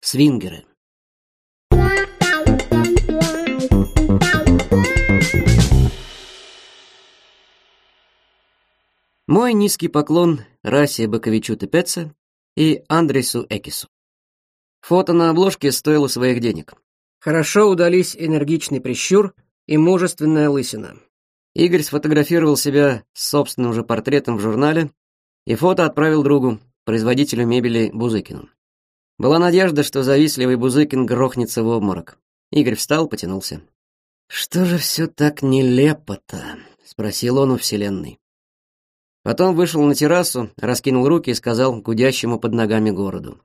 свингеры. Мой низкий поклон Расе Боковичу Тепеце и Андресу Экису. Фото на обложке стоило своих денег. Хорошо удались энергичный прищур и мужественная лысина. Игорь сфотографировал себя с собственным же портретом в журнале и фото отправил другу, производителю мебели Бузыкину. Была надежда, что завистливый Бузыкин грохнется в обморок. Игорь встал, потянулся. «Что же все так нелепо-то?» — спросил он у Вселенной. Потом вышел на террасу, раскинул руки и сказал гудящему под ногами городу.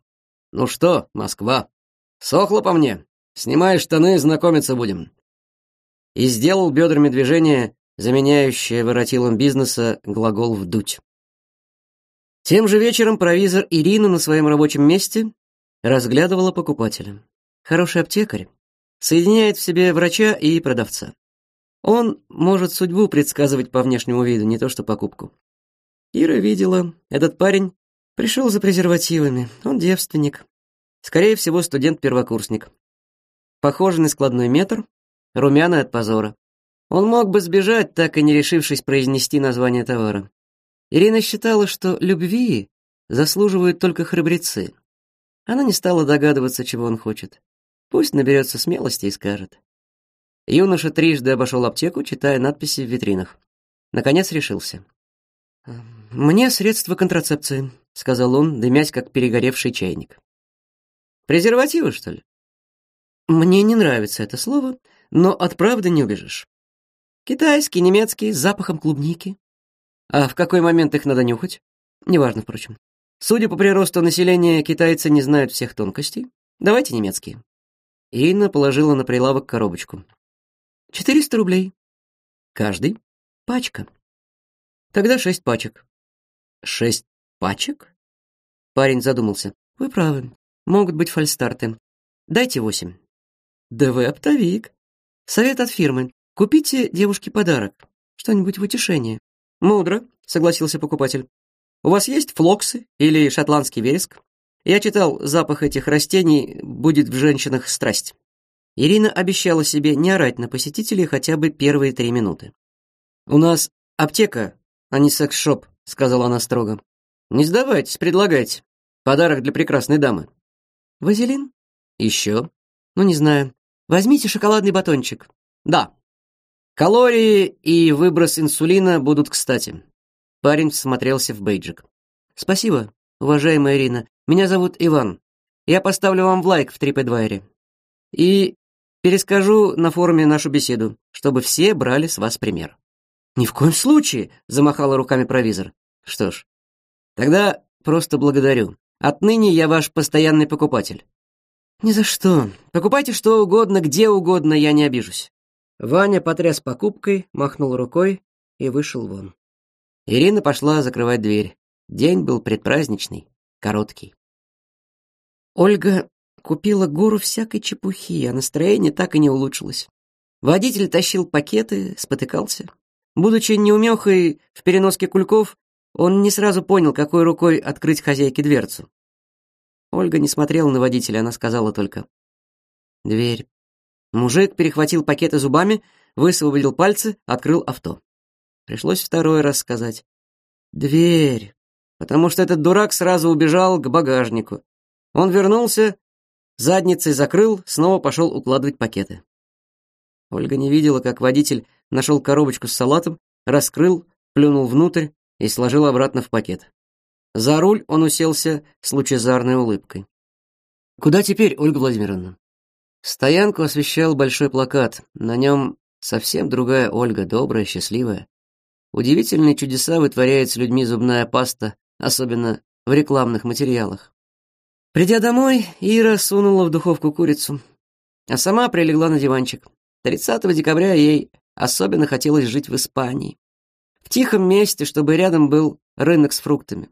«Ну что, Москва, сохла по мне? Снимай штаны, знакомиться будем». И сделал бедрами движение, заменяющее воротилом бизнеса глагол «вдуть». Тем же вечером провизор Ирина на своем рабочем месте разглядывала покупателя. Хороший аптекарь соединяет в себе врача и продавца. Он может судьбу предсказывать по внешнему виду, не то что покупку. Ира видела, этот парень пришел за презервативами. Он девственник. Скорее всего, студент-первокурсник. Похожий на складной метр, румяный от позора. Он мог бы сбежать, так и не решившись произнести название товара. Ирина считала, что любви заслуживают только храбрецы. Она не стала догадываться, чего он хочет. Пусть наберется смелости и скажет. Юноша трижды обошел аптеку, читая надписи в витринах. Наконец решился. «Мне средства контрацепции», — сказал он, дымясь, как перегоревший чайник. «Презервативы, что ли?» «Мне не нравится это слово, но от правды не убежишь. Китайский, немецкий, с запахом клубники. А в какой момент их надо нюхать? Неважно, впрочем. Судя по приросту населения, китайцы не знают всех тонкостей. Давайте немецкие. Инна положила на прилавок коробочку. 400 рублей. Каждый? Пачка. Тогда шесть пачек. Шесть пачек? Парень задумался. Вы правы. Могут быть фальстарты. Дайте восемь. Да вы оптовик. Совет от фирмы. Купите девушке подарок. Что-нибудь в утешение. Мудро, согласился покупатель. У вас есть флоксы или шотландский вереск? Я читал, запах этих растений будет в женщинах страсть. Ирина обещала себе не орать на посетителей хотя бы первые три минуты. У нас аптека, а не секс-шоп, сказала она строго. Не сдавайтесь, предлагайте. Подарок для прекрасной дамы. Вазелин? Еще? Ну не знаю. Возьмите шоколадный батончик. Да. Калории и выброс инсулина будут, кстати. Парень смотрелся в бейджик. «Спасибо, уважаемая Ирина. Меня зовут Иван. Я поставлю вам в лайк в TripAdvisor. И перескажу на форуме нашу беседу, чтобы все брали с вас пример». «Ни в коем случае!» — замахала руками провизор. «Что ж, тогда просто благодарю. Отныне я ваш постоянный покупатель». «Ни за что. Покупайте что угодно, где угодно, я не обижусь». Ваня потряс покупкой, махнул рукой и вышел вон. Ирина пошла закрывать дверь. День был предпраздничный, короткий. Ольга купила гору всякой чепухи, а настроение так и не улучшилось. Водитель тащил пакеты, спотыкался. Будучи неумехой в переноске кульков, он не сразу понял, какой рукой открыть хозяйке дверцу. Ольга не смотрела на водителя, она сказала только «Дверь». Мужик перехватил пакеты зубами, высвободил пальцы, открыл авто. Пришлось второй раз сказать. «Дверь!» Потому что этот дурак сразу убежал к багажнику. Он вернулся, задницей закрыл, снова пошел укладывать пакеты. Ольга не видела, как водитель нашел коробочку с салатом, раскрыл, плюнул внутрь и сложил обратно в пакет. За руль он уселся с лучезарной улыбкой. «Куда теперь, Ольга Владимировна?» Стоянку освещал большой плакат. На нем совсем другая Ольга, добрая, счастливая. Удивительные чудеса вытворяет с людьми зубная паста, особенно в рекламных материалах. Придя домой, Ира сунула в духовку курицу, а сама прилегла на диванчик. 30 декабря ей особенно хотелось жить в Испании. В тихом месте, чтобы рядом был рынок с фруктами.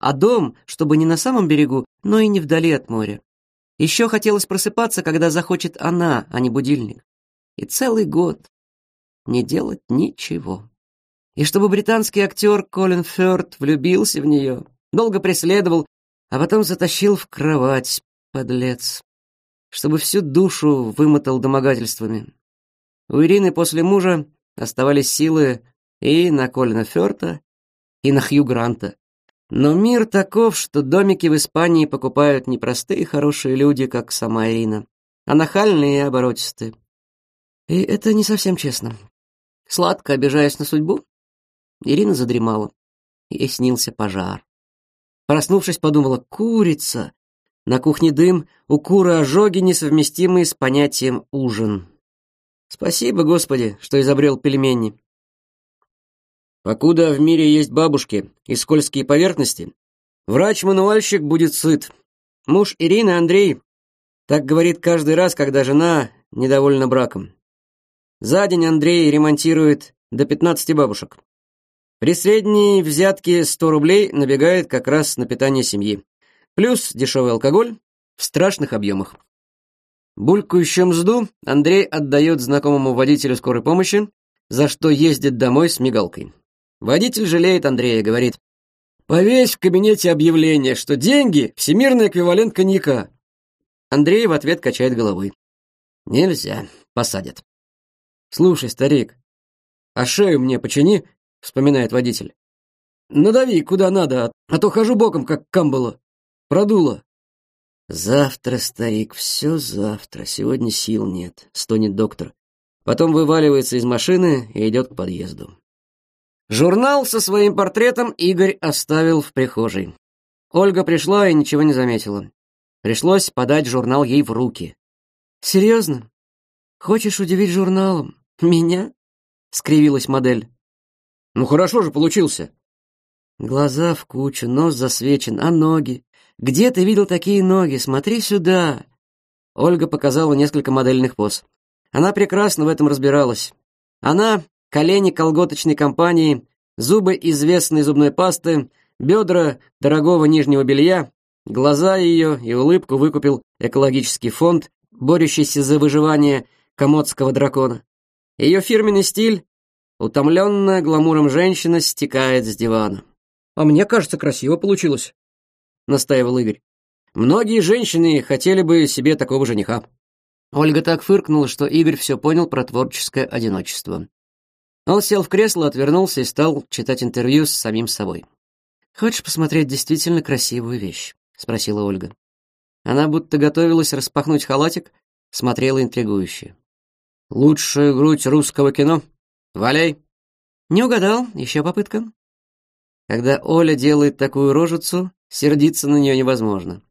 А дом, чтобы не на самом берегу, но и не вдали от моря. Еще хотелось просыпаться, когда захочет она, а не будильник. И целый год не делать ничего и чтобы британский актер Колин Фёрд влюбился в нее, долго преследовал, а потом затащил в кровать, подлец, чтобы всю душу вымотал домогательствами. У Ирины после мужа оставались силы и на Колина Фёрта, и на Хью Гранта. Но мир таков, что домики в Испании покупают не простые хорошие люди, как сама Ирина, а нахальные и оборотистые. И это не совсем честно. Сладко обижаясь на судьбу, Ирина задремала. Ей снился пожар. Проснувшись, подумала: курица. На кухне дым, у куры ожоги, несовместимые с понятием ужин. Спасибо, Господи, что изобрел пельмени. Покуда в мире есть бабушки и скользкие поверхности, врач-мануальщик будет сыт. Муж Ирины Андрей так говорит каждый раз, когда жена недовольна браком. За день Андрей ремонтирует до 15 бабушек. При средней взятке 100 рублей набегает как раз на питание семьи. Плюс дешевый алкоголь в страшных объемах. Булькающую мзду Андрей отдает знакомому водителю скорой помощи, за что ездит домой с мигалкой. Водитель жалеет Андрея, и говорит, «Повесь в кабинете объявление, что деньги — всемирный эквивалент коньяка». Андрей в ответ качает головой. «Нельзя, посадят». «Слушай, старик, а шею мне почини, вспоминает водитель. Надави куда надо, а то хожу боком, как камбала. Продуло. Завтра, старик, все завтра. Сегодня сил нет, стонет доктор. Потом вываливается из машины и идет к подъезду. Журнал со своим портретом Игорь оставил в прихожей. Ольга пришла и ничего не заметила. Пришлось подать журнал ей в руки. «Серьезно? Хочешь удивить журналом? Меня?» — скривилась модель. Ну хорошо же получился. Глаза в кучу, нос засвечен, а ноги? Где ты видел такие ноги? Смотри сюда. Ольга показала несколько модельных поз. Она прекрасно в этом разбиралась. Она колени колготочной компании, зубы известной зубной пасты, бедра дорогого нижнего белья, глаза ее и улыбку выкупил экологический фонд, борющийся за выживание комодского дракона. Ее фирменный стиль Утомленная гламуром женщина стекает с дивана. «А мне кажется, красиво получилось», — настаивал Игорь. «Многие женщины хотели бы себе такого жениха». Ольга так фыркнула, что Игорь все понял про творческое одиночество. Он сел в кресло, отвернулся и стал читать интервью с самим собой. «Хочешь посмотреть действительно красивую вещь?» — спросила Ольга. Она будто готовилась распахнуть халатик, смотрела интригующе. «Лучшая грудь русского кино», «Валяй!» «Не угадал, еще попытка». Когда Оля делает такую рожицу, сердиться на нее невозможно.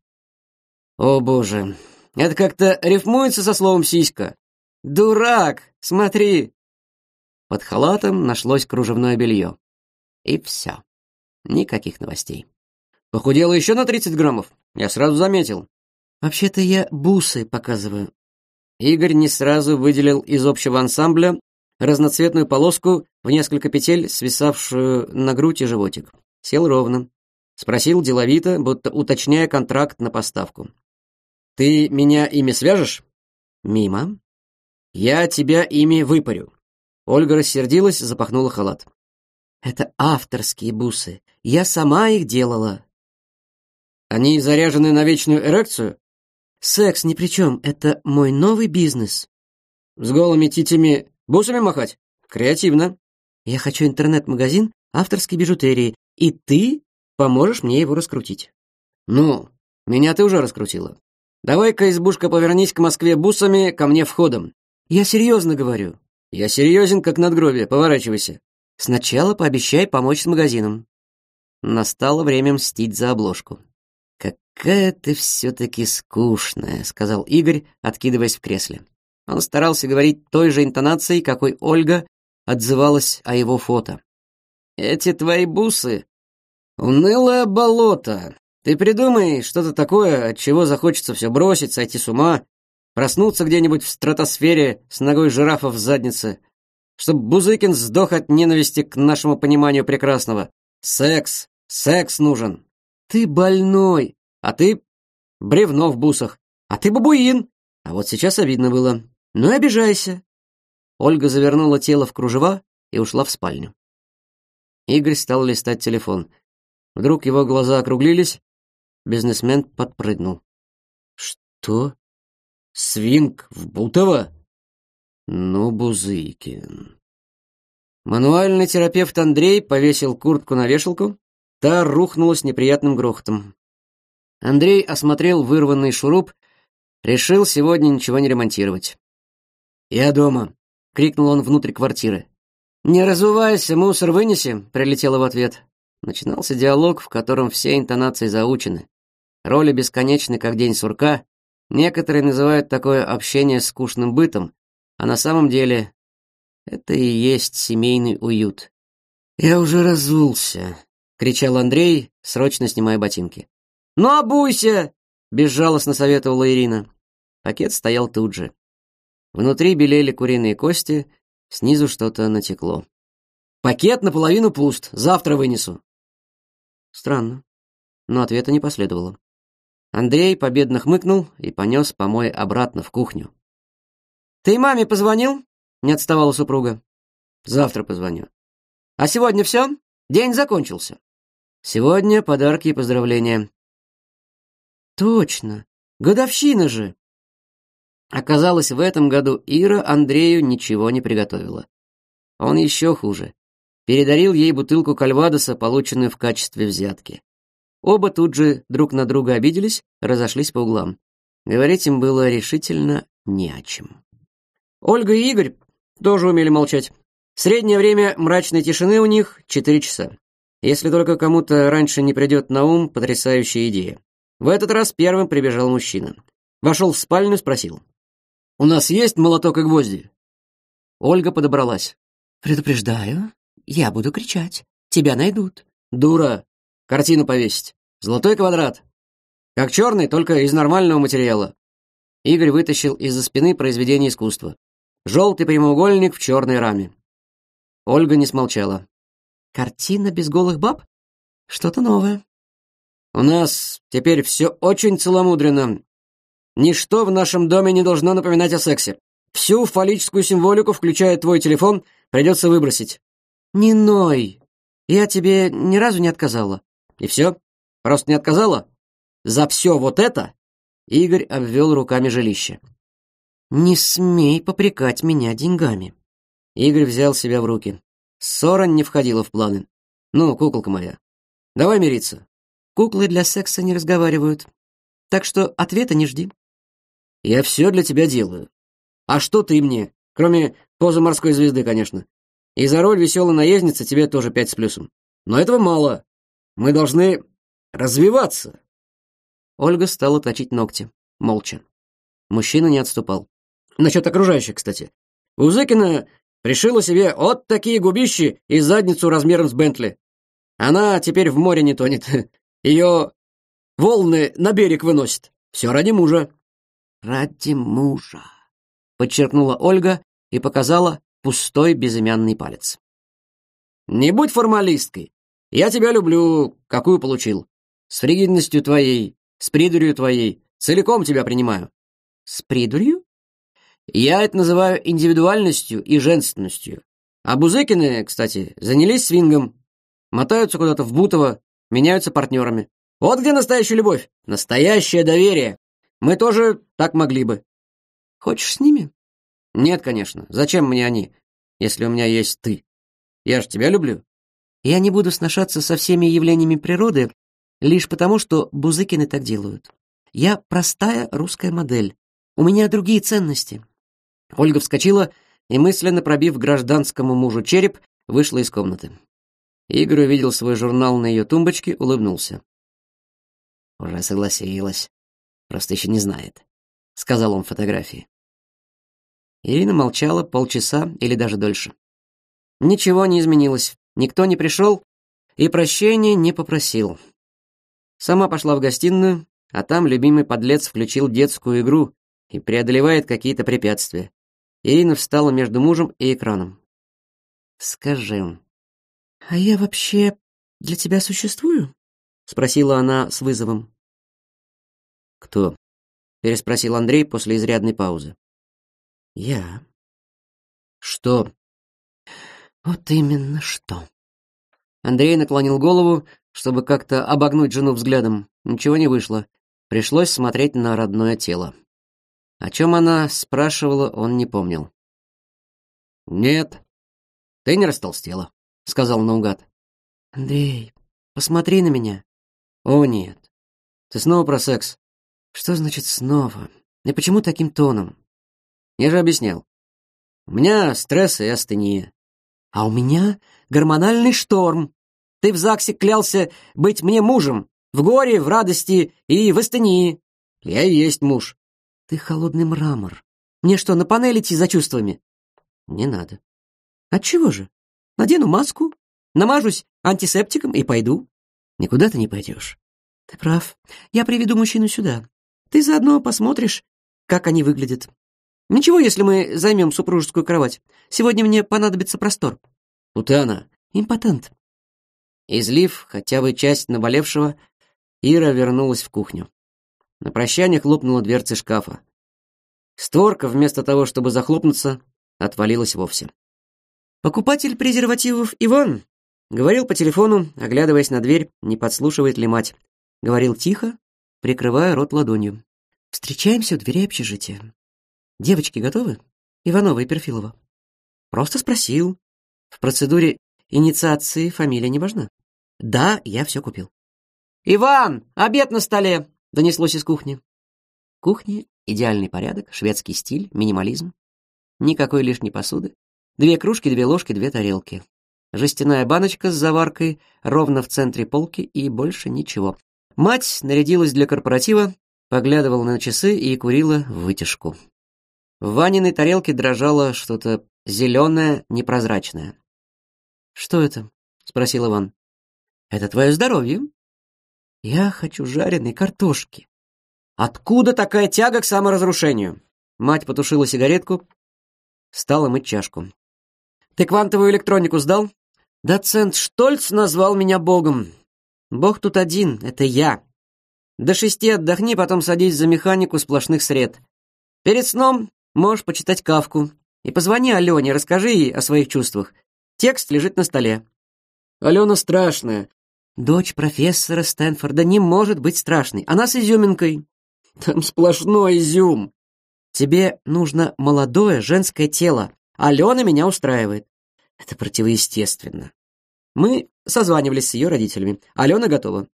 «О боже, это как-то рифмуется со словом «сиська». «Дурак! Смотри!» Под халатом нашлось кружевное белье. И все. Никаких новостей. Похудела еще на 30 граммов. Я сразу заметил. Вообще-то я бусы показываю. Игорь не сразу выделил из общего ансамбля разноцветную полоску в несколько петель, свисавшую на грудь и животик. Сел ровно. Спросил деловито, будто уточняя контракт на поставку. «Ты меня ими свяжешь?» «Мимо». «Я тебя ими выпарю». Ольга рассердилась, запахнула халат. «Это авторские бусы. Я сама их делала». «Они заряжены на вечную эрекцию?» «Секс ни при чем. Это мой новый бизнес». «С голыми титями Бусами махать? Креативно. Я хочу интернет-магазин авторской бижутерии, и ты поможешь мне его раскрутить. Ну, меня ты уже раскрутила. Давай-ка, избушка, повернись к Москве бусами, ко мне входом. Я серьезно говорю. Я серьезен, как надгробие, поворачивайся. Сначала пообещай помочь с магазином. Настало время мстить за обложку. «Какая ты все-таки скучная», — сказал Игорь, откидываясь в кресле. Он старался говорить той же интонацией, какой Ольга отзывалась о его фото. «Эти твои бусы — унылое болото. Ты придумай что-то такое, от чего захочется все бросить, сойти с ума, проснуться где-нибудь в стратосфере с ногой жирафа в заднице, чтобы Бузыкин сдох от ненависти к нашему пониманию прекрасного. Секс, секс нужен. Ты больной, а ты бревно в бусах, а ты бабуин. А вот сейчас обидно было. Ну и обижайся. Ольга завернула тело в кружева и ушла в спальню. Игорь стал листать телефон. Вдруг его глаза округлились, бизнесмен подпрыгнул. Что? Свинг в Бутово? Ну, Бузыкин. Мануальный терапевт Андрей повесил куртку на вешалку, та рухнула с неприятным грохотом. Андрей осмотрел вырванный шуруп, решил сегодня ничего не ремонтировать. «Я дома!» — крикнул он внутрь квартиры. «Не разувайся, мусор вынеси!» — прилетело в ответ. Начинался диалог, в котором все интонации заучены. Роли бесконечны, как день сурка. Некоторые называют такое общение скучным бытом, а на самом деле это и есть семейный уют. «Я уже разулся!» — кричал Андрей, срочно снимая ботинки. «Ну, обуйся!» а — безжалостно советовала Ирина. Пакет стоял тут же. Внутри белели куриные кости, снизу что-то натекло. «Пакет наполовину пуст, завтра вынесу». Странно, но ответа не последовало. Андрей победно хмыкнул и понес помой обратно в кухню. «Ты маме позвонил?» — не отставала супруга. «Завтра позвоню». «А сегодня все? День закончился». «Сегодня подарки и поздравления». «Точно! Годовщина же!» Оказалось, в этом году Ира Андрею ничего не приготовила. Он еще хуже. Передарил ей бутылку кальвадоса, полученную в качестве взятки. Оба тут же друг на друга обиделись, разошлись по углам. Говорить им было решительно не о чем. Ольга и Игорь тоже умели молчать. Среднее время мрачной тишины у них — четыре часа. Если только кому-то раньше не придет на ум потрясающая идея. В этот раз первым прибежал мужчина. Вошел в спальню, спросил. У нас есть молоток и гвозди?» Ольга подобралась. «Предупреждаю, я буду кричать. Тебя найдут». «Дура! Картину повесить. Золотой квадрат. Как черный, только из нормального материала». Игорь вытащил из-за спины произведение искусства. Желтый прямоугольник в черной раме. Ольга не смолчала. «Картина без голых баб? Что-то новое». «У нас теперь все очень целомудренно. Ничто в нашем доме не должно напоминать о сексе. Всю фаллическую символику, включая твой телефон, придется выбросить». «Не ной. Я тебе ни разу не отказала». «И все? Просто не отказала? За все вот это?» Игорь обвел руками жилище. «Не смей попрекать меня деньгами». Игорь взял себя в руки. Ссора не входила в планы. «Ну, куколка моя, давай мириться». «Куклы для секса не разговаривают. Так что ответа не жди». Я все для тебя делаю. А что ты мне? Кроме позы морской звезды, конечно. И за роль веселой наездницы тебе тоже пять с плюсом. Но этого мало. Мы должны развиваться. Ольга стала точить ногти, молча. Мужчина не отступал. Насчет окружающих, кстати. Узыкина пришила себе вот такие губищи и задницу размером с Бентли. Она теперь в море не тонет. Ее волны на берег выносит. Все ради мужа ради мужа», — подчеркнула Ольга и показала пустой безымянный палец. «Не будь формалисткой. Я тебя люблю, какую получил. С фригидностью твоей, с придурью твоей. Целиком тебя принимаю». «С придурью?» «Я это называю индивидуальностью и женственностью. А Бузыкины, кстати, занялись свингом. Мотаются куда-то в Бутово, меняются партнерами. Вот где настоящая любовь, настоящее доверие, мы тоже так могли бы. Хочешь с ними? Нет, конечно. Зачем мне они, если у меня есть ты? Я же тебя люблю. Я не буду сношаться со всеми явлениями природы лишь потому, что Бузыкины так делают. Я простая русская модель. У меня другие ценности. Ольга вскочила и мысленно пробив гражданскому мужу череп, вышла из комнаты. Игорь увидел свой журнал на ее тумбочке, улыбнулся. Уже согласилась. Просто еще не знает», — сказал он фотографии. Ирина молчала полчаса или даже дольше. Ничего не изменилось, никто не пришел и прощения не попросил. Сама пошла в гостиную, а там любимый подлец включил детскую игру и преодолевает какие-то препятствия. Ирина встала между мужем и экраном. «Скажи...» «А я «Кто?» — переспросил Андрей после изрядной паузы. «Я». «Что?» «Вот именно что». Андрей наклонил голову, чтобы как-то обогнуть жену взглядом. Ничего не вышло. Пришлось смотреть на родное тело. О чем она спрашивала, он не помнил. «Нет, ты не растолстела», — сказал наугад. «Андрей, посмотри на меня». «О, нет. Ты снова про секс?» Что значит снова? И почему таким тоном? Я же объяснял. У меня стресс и астения. А у меня гормональный шторм. Ты в ЗАГСе клялся быть мне мужем. В горе, в радости и в астении. Я и есть муж. Ты холодный мрамор. Мне что, на панель идти за чувствами? Не надо. Отчего же? Надену маску, намажусь антисептиком и пойду. Никуда ты не пойдешь. Ты прав. Я приведу мужчину сюда. Ты заодно посмотришь, как они выглядят. Ничего, если мы займем супружескую кровать. Сегодня мне понадобится простор. Утана. Импотент. Излив хотя бы часть наболевшего, Ира вернулась в кухню. На прощание хлопнула дверцы шкафа. Створка, вместо того, чтобы захлопнуться, отвалилась вовсе. «Покупатель презервативов Иван!» Говорил по телефону, оглядываясь на дверь, не подслушивает ли мать. Говорил тихо, прикрывая рот ладонью. Встречаемся у дверей общежития. Девочки готовы? Иванова и Перфилова. Просто спросил. В процедуре инициации фамилия не важна. Да, я все купил. Иван, обед на столе, донеслось из кухни. Кухня идеальный порядок, шведский стиль, минимализм. Никакой лишней посуды. Две кружки, две ложки, две тарелки. Жестяная баночка с заваркой ровно в центре полки и больше ничего. Мать нарядилась для корпоратива, поглядывала на часы и курила вытяжку. В Ваниной тарелке дрожало что-то зеленое, непрозрачное. «Что это?» — спросил Иван. «Это твое здоровье. Я хочу жареной картошки». «Откуда такая тяга к саморазрушению?» Мать потушила сигаретку, стала мыть чашку. «Ты квантовую электронику сдал?» «Доцент Штольц назвал меня богом. Бог тут один, это я. До шести отдохни, потом садись за механику сплошных сред. Перед сном можешь почитать Кавку. И позвони Алене, расскажи ей о своих чувствах. Текст лежит на столе. Алена страшная. Дочь профессора Стэнфорда не может быть страшной. Она с изюминкой. Там сплошной изюм. Тебе нужно молодое женское тело. Алена меня устраивает. Это противоестественно. Мы Созванивались с ее родителями. Алена готова.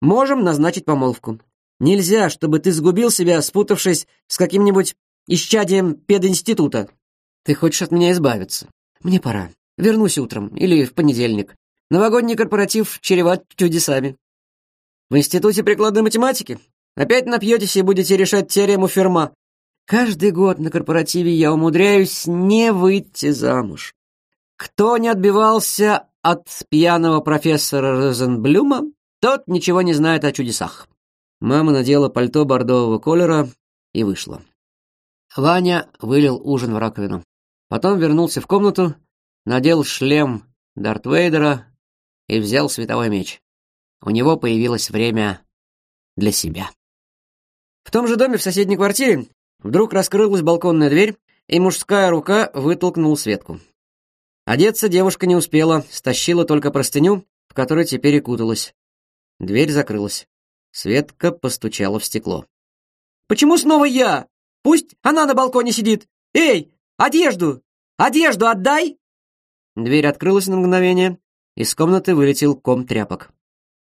Можем назначить помолвку. Нельзя, чтобы ты сгубил себя, спутавшись с каким-нибудь исчадием пединститута. Ты хочешь от меня избавиться? Мне пора. Вернусь утром или в понедельник. Новогодний корпоратив чреват чудесами. В Институте прикладной математики? Опять напьетесь и будете решать теорему Ферма. Каждый год на корпоративе я умудряюсь не выйти замуж. Кто не отбивался от пьяного профессора Розенблюма, тот ничего не знает о чудесах. Мама надела пальто бордового колера и вышла. Ваня вылил ужин в раковину. Потом вернулся в комнату, надел шлем Дарт Вейдера и взял световой меч. У него появилось время для себя. В том же доме в соседней квартире вдруг раскрылась балконная дверь, и мужская рука вытолкнула Светку. Одеться девушка не успела, стащила только простыню, в которой теперь и куталась. Дверь закрылась. Светка постучала в стекло. «Почему снова я? Пусть она на балконе сидит! Эй, одежду! Одежду отдай!» Дверь открылась на мгновение, из комнаты вылетел ком тряпок.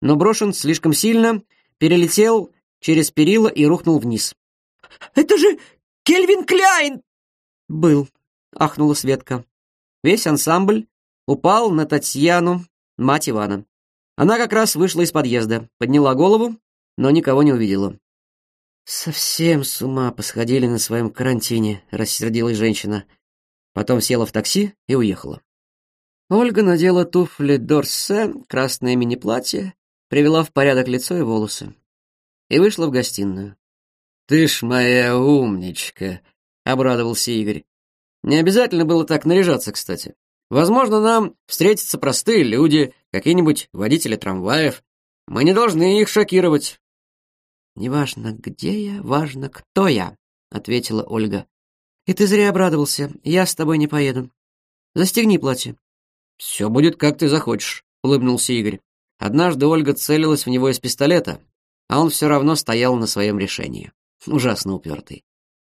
Но брошен слишком сильно, перелетел через перила и рухнул вниз. «Это же Кельвин Кляйн!» «Был», — ахнула Светка. Весь ансамбль упал на Татьяну, мать Ивана. Она как раз вышла из подъезда, подняла голову, но никого не увидела. «Совсем с ума посходили на своем карантине», — рассердилась женщина. Потом села в такси и уехала. Ольга надела туфли Дорсе, красное мини-платье, привела в порядок лицо и волосы. И вышла в гостиную. «Ты ж моя умничка!» — обрадовался Игорь. Не обязательно было так наряжаться, кстати. Возможно, нам встретятся простые люди, какие-нибудь водители трамваев. Мы не должны их шокировать. «Неважно, где я, важно, кто я», — ответила Ольга. «И ты зря обрадовался. Я с тобой не поеду. Застегни платье». «Все будет, как ты захочешь», — улыбнулся Игорь. Однажды Ольга целилась в него из пистолета, а он все равно стоял на своем решении. Ужасно упертый.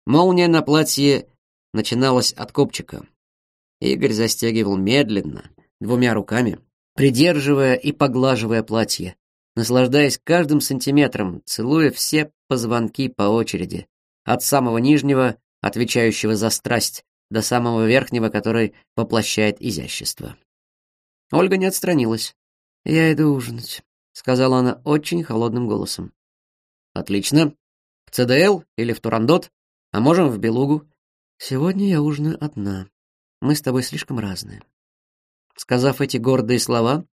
Молния на платье начиналась от копчика. Игорь застегивал медленно, двумя руками, придерживая и поглаживая платье, наслаждаясь каждым сантиметром, целуя все позвонки по очереди, от самого нижнего, отвечающего за страсть, до самого верхнего, который воплощает изящество. Ольга не отстранилась. «Я иду ужинать», — сказала она очень холодным голосом. «Отлично. В ЦДЛ или в Турандот, а можем в Белугу. Сегодня я ужинаю одна. Мы с тобой слишком разные. Сказав эти гордые слова,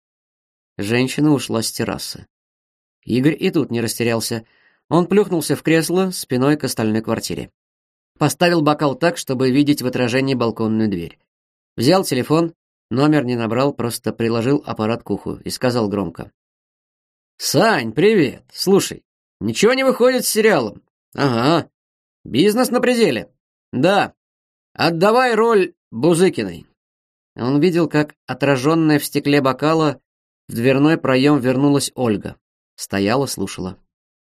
женщина ушла с террасы. Игорь и тут не растерялся. Он плюхнулся в кресло спиной к остальной квартире. Поставил бокал так, чтобы видеть в отражении балконную дверь. Взял телефон, номер не набрал, просто приложил аппарат к уху и сказал громко: "Сань, привет. Слушай, ничего не выходит с сериалом. Ага. Бизнес на пределе. Да, отдавай роль Бузыкиной. Он видел, как отраженная в стекле бокала в дверной проем вернулась Ольга. Стояла, слушала.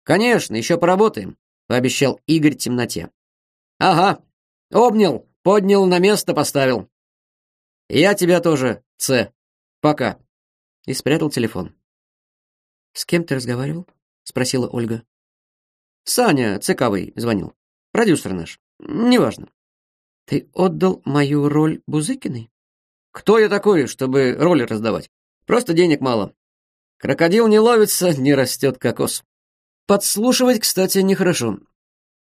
«Конечно, еще поработаем», — пообещал Игорь темноте. «Ага, обнял, поднял, на место поставил». «Я тебя тоже, Ц. Пока». И спрятал телефон. «С кем ты разговаривал?» — спросила Ольга. «Саня Цыковый звонил. Продюсер наш. Неважно. Ты отдал мою роль Бузыкиной? Кто я такой, чтобы роли раздавать? Просто денег мало. Крокодил не ловится, не растет кокос. Подслушивать, кстати, нехорошо.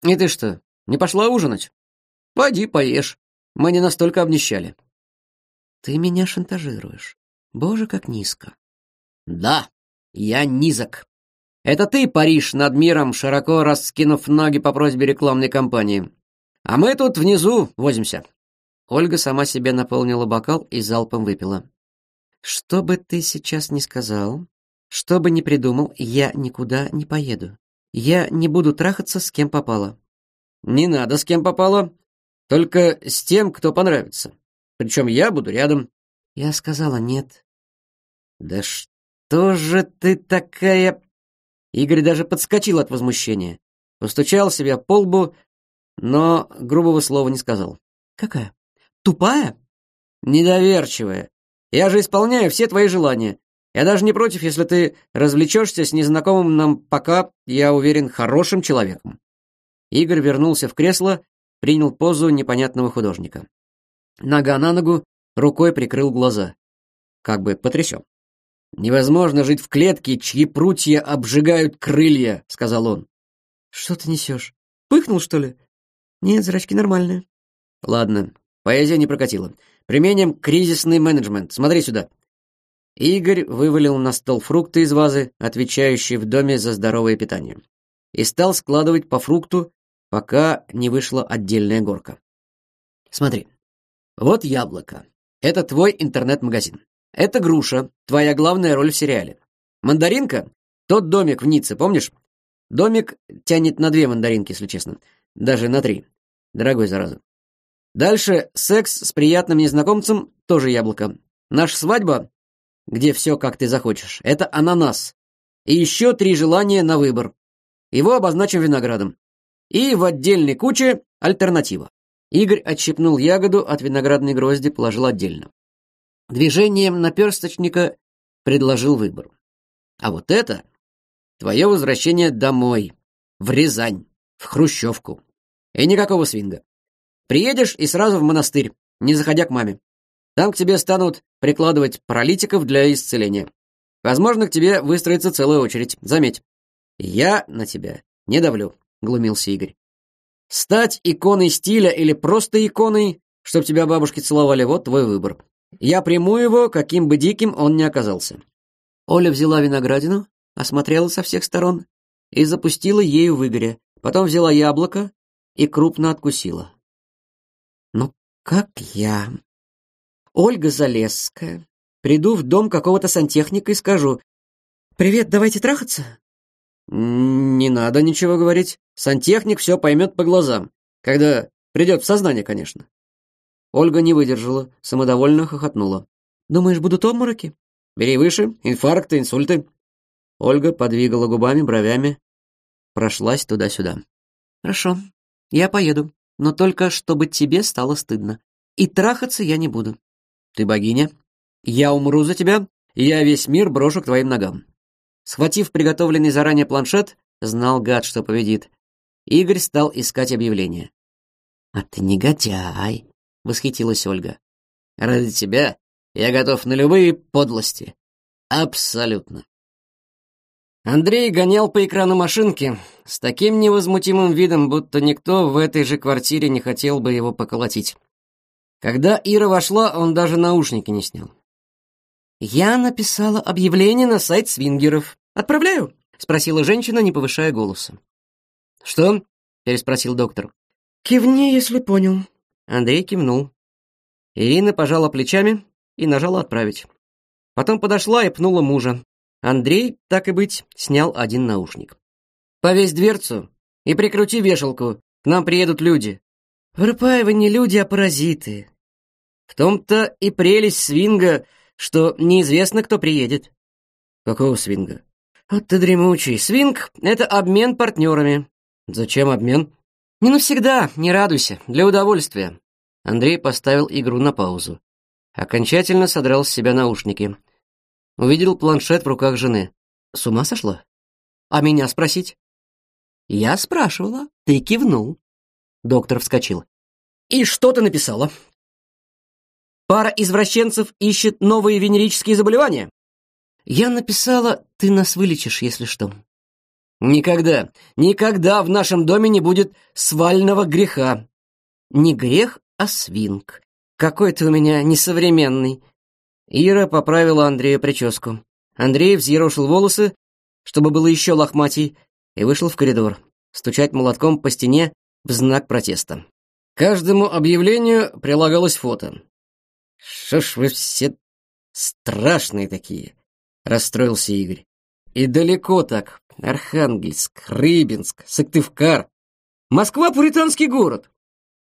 И ты что, не пошла ужинать? Пойди поешь. Мы не настолько обнищали. Ты меня шантажируешь. Боже, как низко. Да, я низок. Это ты паришь над миром, широко раскинув ноги по просьбе рекламной кампании. А мы тут внизу возимся. Ольга сама себе наполнила бокал и залпом выпила. Что бы ты сейчас ни сказал, что бы ни придумал, я никуда не поеду. Я не буду трахаться с кем попало. Не надо с кем попало, только с тем, кто понравится. Причем я буду рядом. Я сказала нет. Да что же ты такая? Игорь даже подскочил от возмущения, постучал себя по лбу но грубого слова не сказал. «Какая? Тупая?» «Недоверчивая. Я же исполняю все твои желания. Я даже не против, если ты развлечешься с незнакомым нам пока, я уверен, хорошим человеком». Игорь вернулся в кресло, принял позу непонятного художника. Нога на ногу, рукой прикрыл глаза. Как бы потрясем «Невозможно жить в клетке, чьи прутья обжигают крылья», — сказал он. «Что ты несешь? Пыхнул, что ли? Нет, зрачки нормальные. Ладно, поэзия не прокатила. Применим кризисный менеджмент. Смотри сюда. Игорь вывалил на стол фрукты из вазы, отвечающие в доме за здоровое питание, и стал складывать по фрукту, пока не вышла отдельная горка. Смотри. Вот яблоко. Это твой интернет-магазин. Это груша, твоя главная роль в сериале. Мандаринка тот домик в Ницце, помнишь? Домик тянет на две мандаринки, если честно, даже на три. Дорогой зараза. Дальше секс с приятным незнакомцем тоже яблоко. Наша свадьба, где все как ты захочешь, это ананас. И еще три желания на выбор. Его обозначим виноградом. И в отдельной куче альтернатива. Игорь отщипнул ягоду от виноградной грозди, положил отдельно. Движением наперсточника предложил выбор. А вот это твое возвращение домой, в Рязань, в Хрущевку. И никакого свинга. Приедешь и сразу в монастырь, не заходя к маме. Там к тебе станут прикладывать паралитиков для исцеления. Возможно, к тебе выстроится целая очередь, заметь. Я на тебя не давлю, глумился Игорь. Стать иконой стиля или просто иконой, чтоб тебя бабушки целовали, вот твой выбор. Я приму его, каким бы диким он ни оказался. Оля взяла виноградину, осмотрела со всех сторон и запустила ею в Игоря. Потом взяла яблоко, и крупно откусила. Но как я, Ольга Залесская, приду в дом какого-то сантехника и скажу: "Привет, давайте трахаться"? Не надо ничего говорить. Сантехник все поймет по глазам, когда придет в сознание, конечно. Ольга не выдержала, самодовольно хохотнула. Думаешь, будут обмороки? Бери выше, инфаркты, инсульты. Ольга подвигала губами, бровями, прошлась туда-сюда. Хорошо, я поеду, но только чтобы тебе стало стыдно. И трахаться я не буду. Ты богиня. Я умру за тебя, и я весь мир брошу к твоим ногам. Схватив приготовленный заранее планшет, знал гад, что победит. Игорь стал искать объявление. «А ты негодяй!» — восхитилась Ольга. «Ради тебя я готов на любые подлости. Абсолютно!» Андрей гонял по экрану машинки с таким невозмутимым видом, будто никто в этой же квартире не хотел бы его поколотить. Когда Ира вошла, он даже наушники не снял. «Я написала объявление на сайт свингеров. Отправляю?» — спросила женщина, не повышая голоса. «Что?» — переспросил доктор. «Кивни, если понял». Андрей кивнул. Ирина пожала плечами и нажала «отправить». Потом подошла и пнула мужа. Андрей, так и быть, снял один наушник. «Повесь дверцу и прикрути вешалку, к нам приедут люди». «В Рыпаево не люди, а паразиты». «В том-то и прелесть свинга, что неизвестно, кто приедет». «Какого свинга?» «Вот ты дремучий. Свинг — это обмен партнерами». «Зачем обмен?» «Не навсегда, не радуйся, для удовольствия». Андрей поставил игру на паузу. Окончательно содрал с себя наушники. Увидел планшет в руках жены. С ума сошла? А меня спросить? Я спрашивала, ты кивнул. Доктор вскочил. И что ты написала? Пара извращенцев ищет новые венерические заболевания. Я написала, ты нас вылечишь, если что. Никогда, никогда в нашем доме не будет свального греха. Не грех, а свинг. Какой ты у меня несовременный. Ира поправила Андрею прическу. Андрей взъерошил волосы, чтобы было еще лохматей, и вышел в коридор, стучать молотком по стене в знак протеста. Каждому объявлению прилагалось фото. «Что ж вы все страшные такие!» — расстроился Игорь. «И далеко так. Архангельск, Рыбинск, Сыктывкар. Москва — пуританский город!»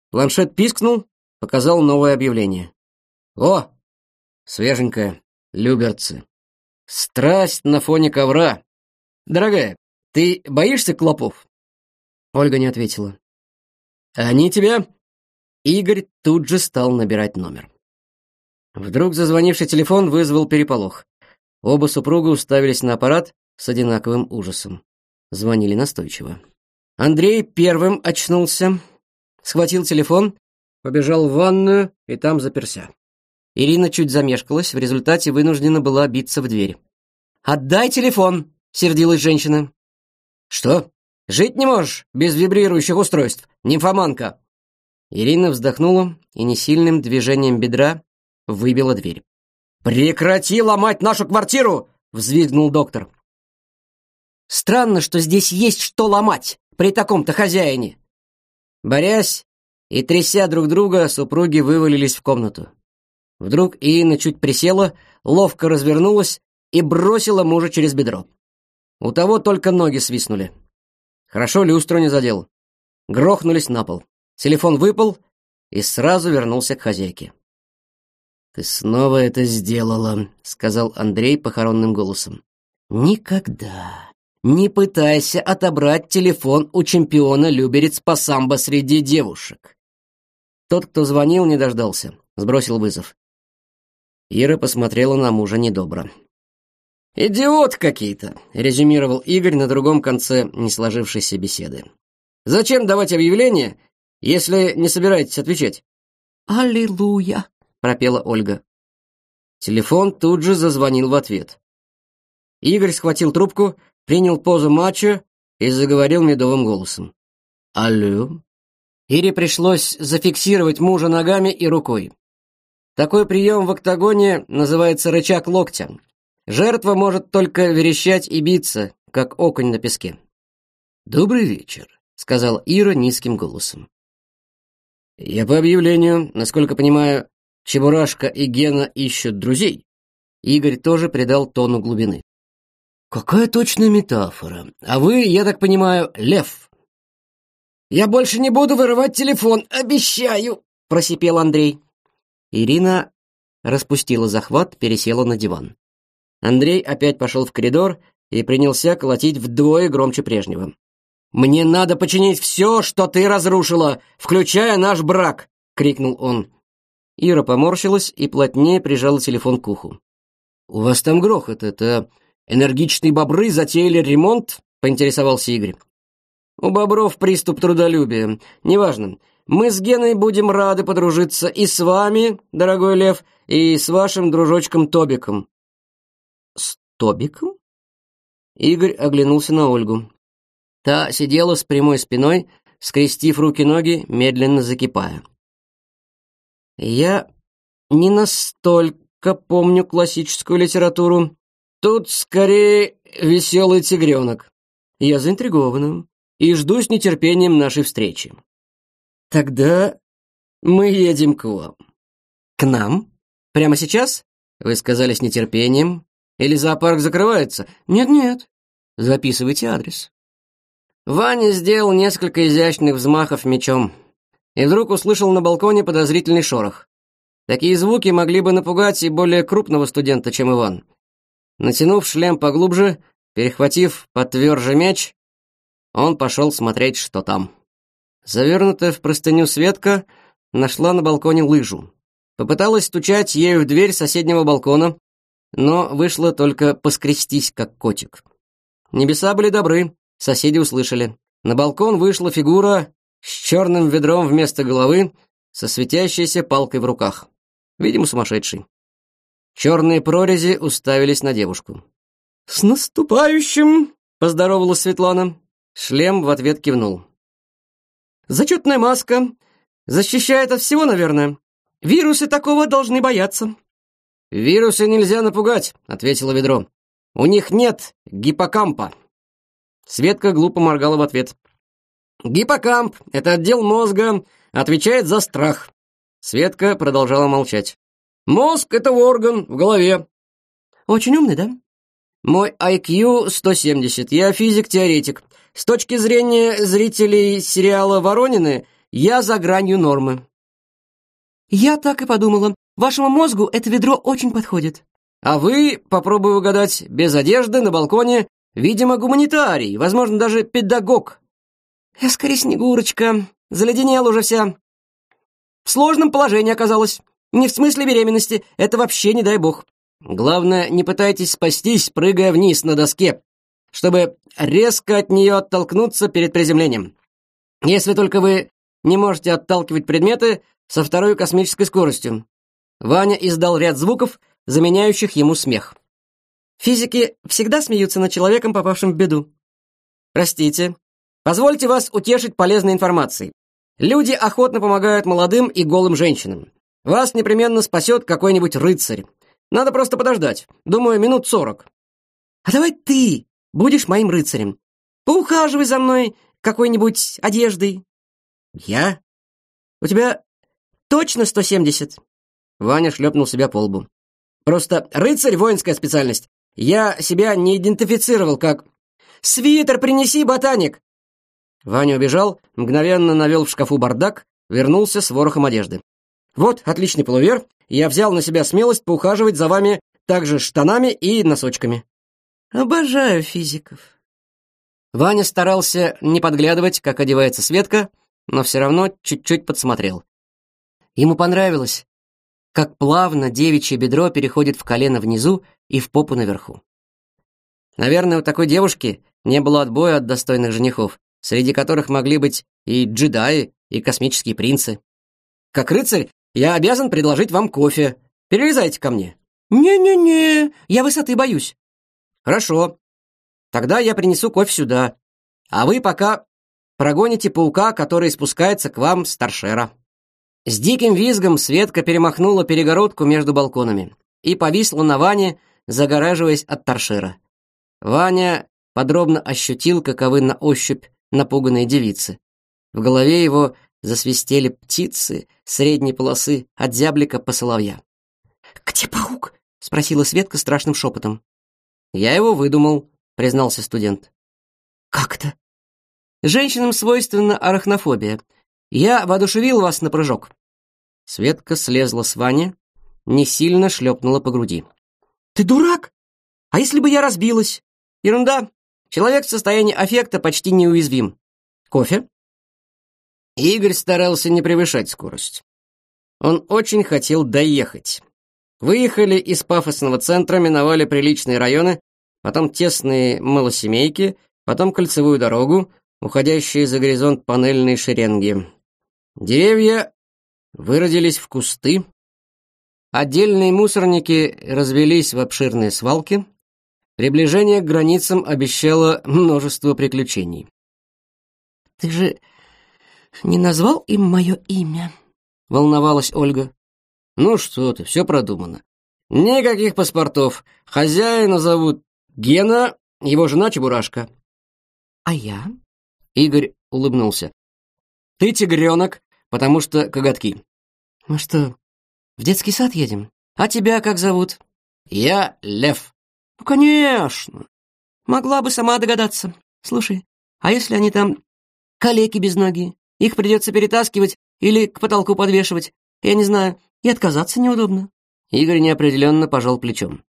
Планшет пискнул, показал новое объявление. «О, свеженькая, люберцы. Страсть на фоне ковра. Дорогая, ты боишься клопов? Ольга не ответила. Они тебя? Игорь тут же стал набирать номер. Вдруг зазвонивший телефон вызвал переполох. Оба супруга уставились на аппарат с одинаковым ужасом. Звонили настойчиво. Андрей первым очнулся, схватил телефон, побежал в ванную и там заперся. Ирина чуть замешкалась, в результате вынуждена была биться в дверь. «Отдай телефон!» — сердилась женщина. «Что? Жить не можешь без вибрирующих устройств, нимфоманка!» Ирина вздохнула и несильным движением бедра выбила дверь. «Прекрати ломать нашу квартиру!» — взвизгнул доктор. «Странно, что здесь есть что ломать при таком-то хозяине!» Борясь и тряся друг друга, супруги вывалились в комнату. Вдруг Иина чуть присела, ловко развернулась и бросила мужа через бедро. У того только ноги свистнули. Хорошо люстру не задел. Грохнулись на пол. Телефон выпал и сразу вернулся к хозяйке. «Ты снова это сделала», — сказал Андрей похоронным голосом. «Никогда не пытайся отобрать телефон у чемпиона люберец по самбо среди девушек». Тот, кто звонил, не дождался, сбросил вызов. Ира посмотрела на мужа недобро. «Идиот какие-то», — резюмировал Игорь на другом конце несложившейся беседы. «Зачем давать объявление, если не собираетесь отвечать?» «Аллилуйя», — пропела Ольга. Телефон тут же зазвонил в ответ. Игорь схватил трубку, принял позу матча и заговорил медовым голосом. «Алло?» Ире пришлось зафиксировать мужа ногами и рукой. Такой прием в октагоне называется рычаг локтя. Жертва может только верещать и биться, как окунь на песке. «Добрый вечер», — сказал Ира низким голосом. «Я по объявлению, насколько понимаю, Чебурашка и Гена ищут друзей». Игорь тоже придал тону глубины. «Какая точная метафора. А вы, я так понимаю, лев». «Я больше не буду вырывать телефон, обещаю», — просипел Андрей. Ирина распустила захват, пересела на диван. Андрей опять пошел в коридор и принялся колотить вдвое громче прежнего. «Мне надо починить все, что ты разрушила, включая наш брак!» — крикнул он. Ира поморщилась и плотнее прижала телефон к уху. «У вас там грохот, это энергичные бобры затеяли ремонт?» — поинтересовался Игорь. У бобров приступ трудолюбия. Неважно. Мы с Геной будем рады подружиться и с вами, дорогой Лев, и с вашим дружочком Тобиком». «С Тобиком?» Игорь оглянулся на Ольгу. Та сидела с прямой спиной, скрестив руки-ноги, медленно закипая. «Я не настолько помню классическую литературу. Тут скорее веселый тигренок. Я заинтригованным и жду с нетерпением нашей встречи. Тогда мы едем к вам. К нам? Прямо сейчас? Вы сказали с нетерпением. Или зоопарк закрывается? Нет-нет. Записывайте адрес. Ваня сделал несколько изящных взмахов мечом и вдруг услышал на балконе подозрительный шорох. Такие звуки могли бы напугать и более крупного студента, чем Иван. Натянув шлем поглубже, перехватив потверже мяч, он пошел смотреть, что там. Завернутая в простыню Светка нашла на балконе лыжу. Попыталась стучать ею в дверь соседнего балкона, но вышла только поскрестись, как котик. Небеса были добры, соседи услышали. На балкон вышла фигура с черным ведром вместо головы, со светящейся палкой в руках. Видимо, сумасшедший. Черные прорези уставились на девушку. «С наступающим!» — поздоровалась Светлана. Шлем в ответ кивнул. «Зачетная маска. Защищает от всего, наверное. Вирусы такого должны бояться». «Вирусы нельзя напугать», — ответило ведро. «У них нет гиппокампа». Светка глупо моргала в ответ. «Гиппокамп — это отдел мозга, отвечает за страх». Светка продолжала молчать. «Мозг — это орган в голове». «Очень умный, да?» «Мой IQ 170, я физик-теоретик. С точки зрения зрителей сериала «Воронины» я за гранью нормы». «Я так и подумала. Вашему мозгу это ведро очень подходит». «А вы, попробую угадать, без одежды, на балконе, видимо, гуманитарий, возможно, даже педагог». Я скорее Снегурочка, заледенела уже вся». «В сложном положении оказалась. Не в смысле беременности, это вообще не дай бог. Главное, не пытайтесь спастись, прыгая вниз на доске чтобы резко от нее оттолкнуться перед приземлением. Если только вы не можете отталкивать предметы со второй космической скоростью. Ваня издал ряд звуков, заменяющих ему смех. Физики всегда смеются над человеком, попавшим в беду. Простите. Позвольте вас утешить полезной информацией. Люди охотно помогают молодым и голым женщинам. Вас непременно спасет какой-нибудь рыцарь. Надо просто подождать. Думаю, минут сорок. А давай ты, будешь моим рыцарем. Поухаживай за мной какой-нибудь одеждой». «Я?» «У тебя точно 170?» Ваня шлепнул себя по лбу. «Просто рыцарь — воинская специальность. Я себя не идентифицировал как...» «Свитер принеси, ботаник!» Ваня убежал, мгновенно навел в шкафу бардак, вернулся с ворохом одежды. «Вот, отличный полувер. Я взял на себя смелость поухаживать за вами также штанами и носочками». Обожаю физиков. Ваня старался не подглядывать, как одевается Светка, но все равно чуть-чуть подсмотрел. Ему понравилось, как плавно девичье бедро переходит в колено внизу и в попу наверху. Наверное, у такой девушки не было отбоя от достойных женихов, среди которых могли быть и джедаи, и космические принцы. Как рыцарь, я обязан предложить вам кофе. Перелезайте ко мне. Не-не-не, я высоты боюсь. Хорошо. Тогда я принесу кофе сюда. А вы пока прогоните паука, который спускается к вам с торшера». С диким визгом Светка перемахнула перегородку между балконами и повисла на Ване, загораживаясь от торшера. Ваня подробно ощутил, каковы на ощупь напуганные девицы. В голове его засвистели птицы средней полосы от зяблика по соловья. «Где паук?» — спросила Светка страшным шепотом. «Я его выдумал», — признался студент. «Как то «Женщинам свойственна арахнофобия. Я воодушевил вас на прыжок». Светка слезла с Вани, не сильно шлепнула по груди. «Ты дурак? А если бы я разбилась?» «Ерунда. Человек в состоянии аффекта почти неуязвим. Кофе?» Игорь старался не превышать скорость. Он очень хотел доехать. Выехали из пафосного центра, миновали приличные районы, потом тесные малосемейки, потом кольцевую дорогу, уходящие за горизонт панельные шеренги. Деревья выродились в кусты, отдельные мусорники развелись в обширные свалки, приближение к границам обещало множество приключений. «Ты же не назвал им мое имя?» — волновалась Ольга. Ну что ты, все продумано. Никаких паспортов. Хозяина зовут Гена, его жена Чебурашка. А я? Игорь улыбнулся. Ты тигренок, потому что коготки. Мы что, в детский сад едем? А тебя как зовут? Я Лев. Ну, конечно. Могла бы сама догадаться. Слушай, а если они там калеки без ноги? Их придется перетаскивать или к потолку подвешивать. Я не знаю, и отказаться неудобно». Игорь неопределенно пожал плечом.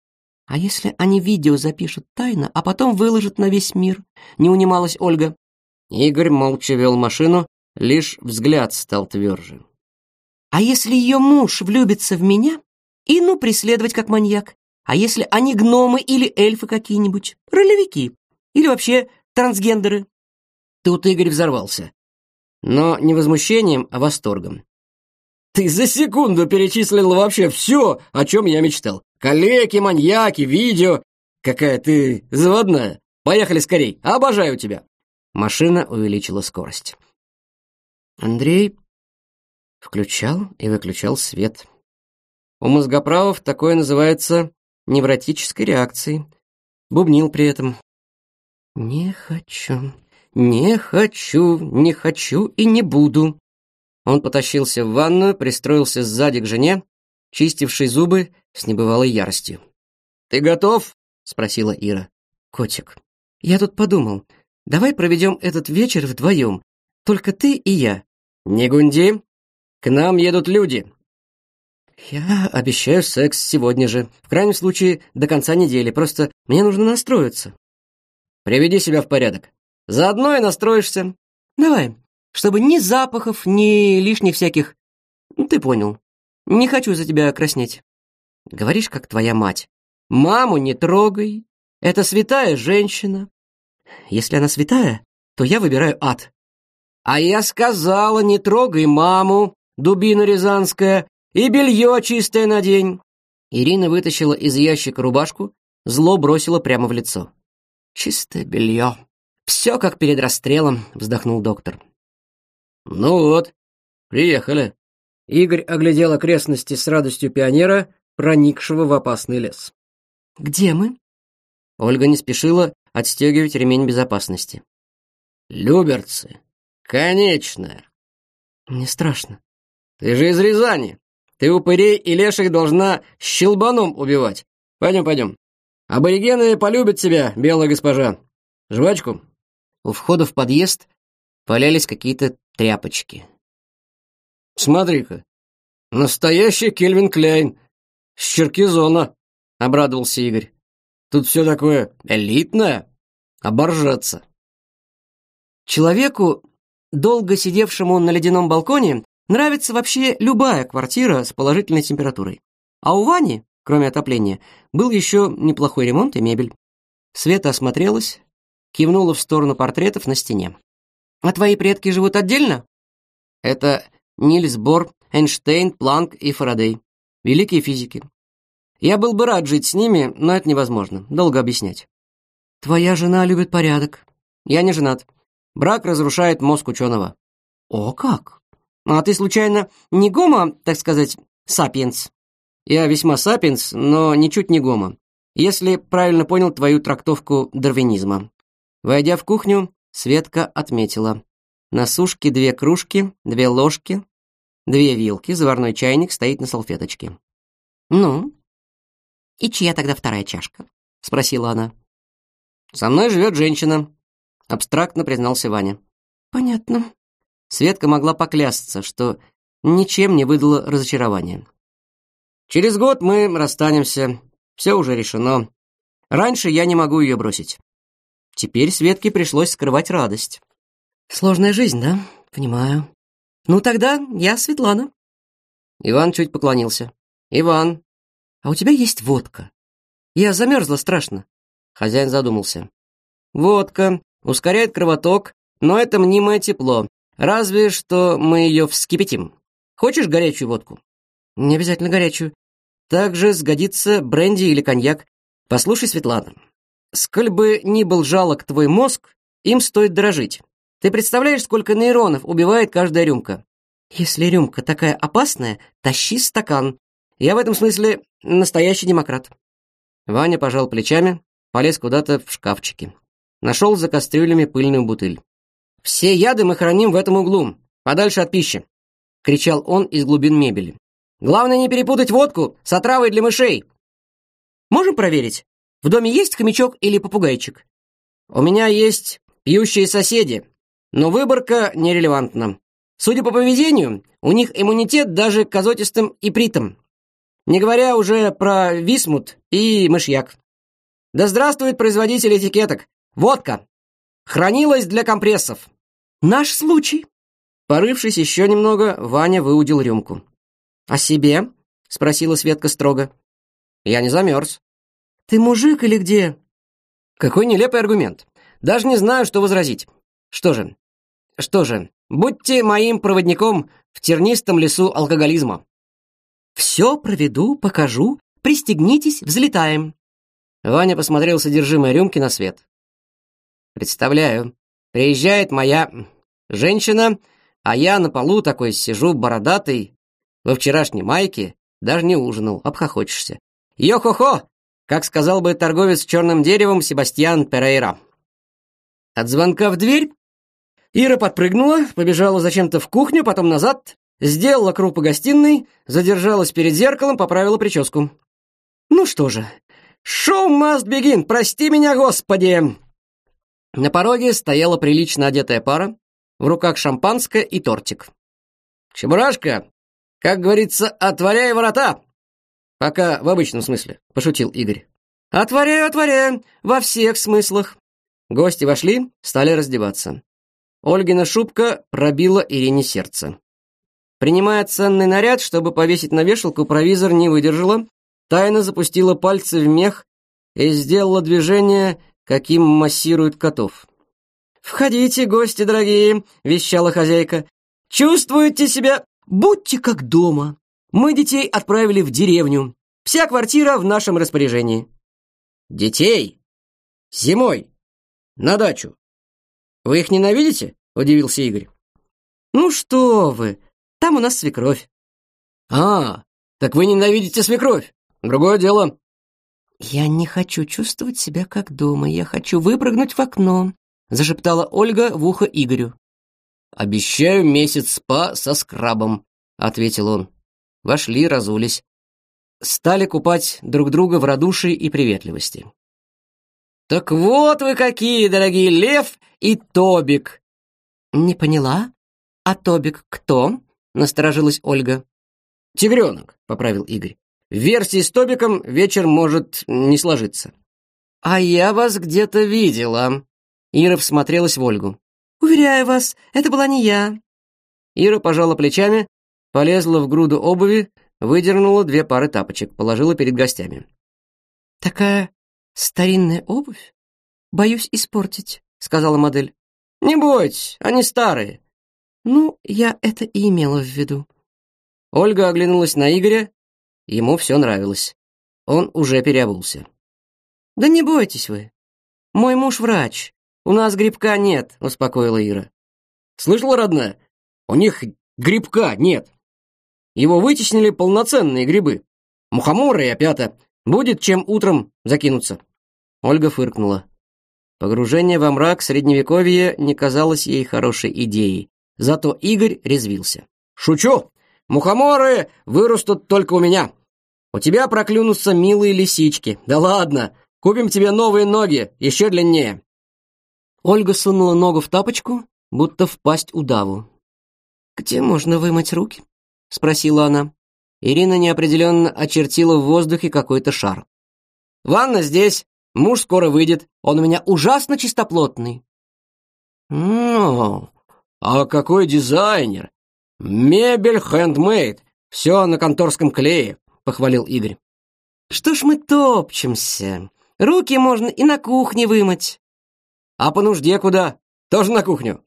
«А если они видео запишут тайно, а потом выложат на весь мир?» Не унималась Ольга. Игорь молча вел машину, лишь взгляд стал тверже. «А если ее муж влюбится в меня, и ну преследовать как маньяк? А если они гномы или эльфы какие-нибудь, ролевики? Или вообще трансгендеры?» Тут Игорь взорвался. Но не возмущением, а восторгом. Ты за секунду перечислил вообще все, о чем я мечтал. Калеки, маньяки, видео. Какая ты заводная. Поехали скорей, обожаю тебя. Машина увеличила скорость. Андрей включал и выключал свет. У мозгоправов такое называется невротической реакцией. Бубнил при этом. «Не хочу, не хочу, не хочу и не буду». Он потащился в ванную, пристроился сзади к жене, чистивший зубы с небывалой яростью. «Ты готов?» — спросила Ира. «Котик, я тут подумал, давай проведем этот вечер вдвоем, только ты и я». «Не гунди, к нам едут люди». «Я обещаю секс сегодня же, в крайнем случае до конца недели, просто мне нужно настроиться». «Приведи себя в порядок, заодно и настроишься». «Давай, чтобы ни запахов, ни лишних всяких... Ну, ты понял. Не хочу за тебя краснеть. Говоришь, как твоя мать. Маму не трогай. Это святая женщина. Если она святая, то я выбираю ад. А я сказала, не трогай маму, дубина рязанская, и белье чистое надень. Ирина вытащила из ящика рубашку, зло бросила прямо в лицо. Чистое белье. Все как перед расстрелом, вздохнул доктор. «Ну вот, приехали». Игорь оглядел окрестности с радостью пионера, проникшего в опасный лес. «Где мы?» Ольга не спешила отстегивать ремень безопасности. «Люберцы! конечно, не страшно». «Ты же из Рязани! Ты упырей и леших должна щелбаном убивать! Пойдем, пойдем! Аборигены полюбят тебя, белая госпожа! Жвачку!» У входа в подъезд валялись какие-то тряпочки. «Смотри-ка, настоящий Кельвин Клейн с Черкизона», — обрадовался Игорь. «Тут все такое элитное, оборжаться». Человеку, долго сидевшему на ледяном балконе, нравится вообще любая квартира с положительной температурой. А у Вани, кроме отопления, был еще неплохой ремонт и мебель. Света осмотрелась, кивнула в сторону портретов на стене. А твои предки живут отдельно? Это Нильс Бор, Эйнштейн, Планк и Фарадей. Великие физики. Я был бы рад жить с ними, но это невозможно. Долго объяснять. Твоя жена любит порядок. Я не женат. Брак разрушает мозг ученого. О, как? А ты, случайно, не гомо, так сказать, сапиенс? Я весьма сапиенс, но ничуть не гомо. Если правильно понял твою трактовку дарвинизма. Войдя в кухню, Светка отметила. На сушке две кружки, две ложки, две вилки, заварной чайник стоит на салфеточке. «Ну? И чья тогда вторая чашка?» — спросила она. «Со мной живет женщина», — абстрактно признался Ваня. «Понятно». Светка могла поклясться, что ничем не выдала разочарования. «Через год мы расстанемся. Все уже решено. Раньше я не могу ее бросить». Теперь Светке пришлось скрывать радость. «Сложная жизнь, да? Понимаю. Ну тогда я Светлана». Иван чуть поклонился. «Иван, а у тебя есть водка? Я замерзла страшно». Хозяин задумался. «Водка ускоряет кровоток, но это мнимое тепло. Разве что мы ее вскипятим. Хочешь горячую водку?» «Не обязательно горячую. Также сгодится бренди или коньяк. Послушай, Светлана, Сколь бы ни был жалок твой мозг, им стоит дорожить. Ты представляешь, сколько нейронов убивает каждая рюмка? Если рюмка такая опасная, тащи стакан. Я в этом смысле настоящий демократ. Ваня пожал плечами, полез куда-то в шкафчики. Нашел за кастрюлями пыльную бутыль. «Все яды мы храним в этом углу, подальше от пищи!» — кричал он из глубин мебели. «Главное не перепутать водку с отравой для мышей!» «Можем проверить?» В доме есть хомячок или попугайчик? У меня есть пьющие соседи, но выборка нерелевантна. Судя по поведению, у них иммунитет даже к азотистым ипритам. Не говоря уже про висмут и мышьяк. Да здравствует производитель этикеток. Водка. Хранилась для компрессов. Наш случай. Порывшись еще немного, Ваня выудил рюмку. «А себе?» — спросила Светка строго. «Я не замерз». Ты мужик или где?» «Какой нелепый аргумент. Даже не знаю, что возразить. Что же, что же, будьте моим проводником в тернистом лесу алкоголизма». «Все проведу, покажу. Пристегнитесь, взлетаем». Ваня посмотрел содержимое рюмки на свет. «Представляю. Приезжает моя женщина, а я на полу такой сижу, бородатый, во вчерашней майке, даже не ужинал, обхохочешься. Йо-хо-хо, как сказал бы торговец черным деревом Себастьян Перейра. От звонка в дверь Ира подпрыгнула, побежала зачем-то в кухню, потом назад, сделала круг по гостиной, задержалась перед зеркалом, поправила прическу. Ну что же, шоу must begin, прости меня, господи! На пороге стояла прилично одетая пара, в руках шампанское и тортик. «Чебурашка, как говорится, отворяй ворота!» «Пока в обычном смысле», — пошутил Игорь. «Отворяю, отворяю, во всех смыслах». Гости вошли, стали раздеваться. Ольгина шубка пробила Ирине сердце. Принимая ценный наряд, чтобы повесить на вешалку, провизор не выдержала, тайно запустила пальцы в мех и сделала движение, каким массируют котов. «Входите, гости дорогие!» — вещала хозяйка. «Чувствуете себя? Будьте как дома!» Мы детей отправили в деревню. Вся квартира в нашем распоряжении. Детей? Зимой? На дачу? Вы их ненавидите? Удивился Игорь. Ну что вы, там у нас свекровь. А, так вы ненавидите свекровь. Другое дело. Я не хочу чувствовать себя как дома. Я хочу выпрыгнуть в окно, зашептала Ольга в ухо Игорю. Обещаю месяц спа со скрабом, ответил он. Вошли, разулись. Стали купать друг друга в радушии и приветливости. «Так вот вы какие, дорогие Лев и Тобик!» «Не поняла. А Тобик кто?» — насторожилась Ольга. «Тигренок», — поправил Игорь. «В версии с Тобиком вечер может не сложиться». «А я вас где-то видела», — Ира всмотрелась в Ольгу. «Уверяю вас, это была не я». Ира пожала плечами, полезла в груду обуви, выдернула две пары тапочек, положила перед гостями. «Такая старинная обувь? Боюсь испортить», — сказала модель. «Не бойтесь, они старые». «Ну, я это и имела в виду». Ольга оглянулась на Игоря. Ему все нравилось. Он уже переобулся. «Да не бойтесь вы. Мой муж врач. У нас грибка нет», — успокоила Ира. «Слышала, родная? У них грибка нет», его вытеснили полноценные грибы. Мухоморы и опята. Будет чем утром закинуться». Ольга фыркнула. Погружение во мрак средневековья не казалось ей хорошей идеей. Зато Игорь резвился. «Шучу! Мухоморы вырастут только у меня. У тебя проклюнутся милые лисички. Да ладно! Купим тебе новые ноги, еще длиннее!» Ольга сунула ногу в тапочку, будто в пасть удаву. «Где можно вымыть руки?» спросила она. Ирина неопределенно очертила в воздухе какой-то шар. «Ванна здесь. Муж скоро выйдет. Он у меня ужасно чистоплотный». «Ну, а какой дизайнер! Мебель хендмейд. Все на конторском клее», — похвалил Игорь. «Что ж мы топчемся? Руки можно и на кухне вымыть». «А по нужде куда? Тоже на кухню?»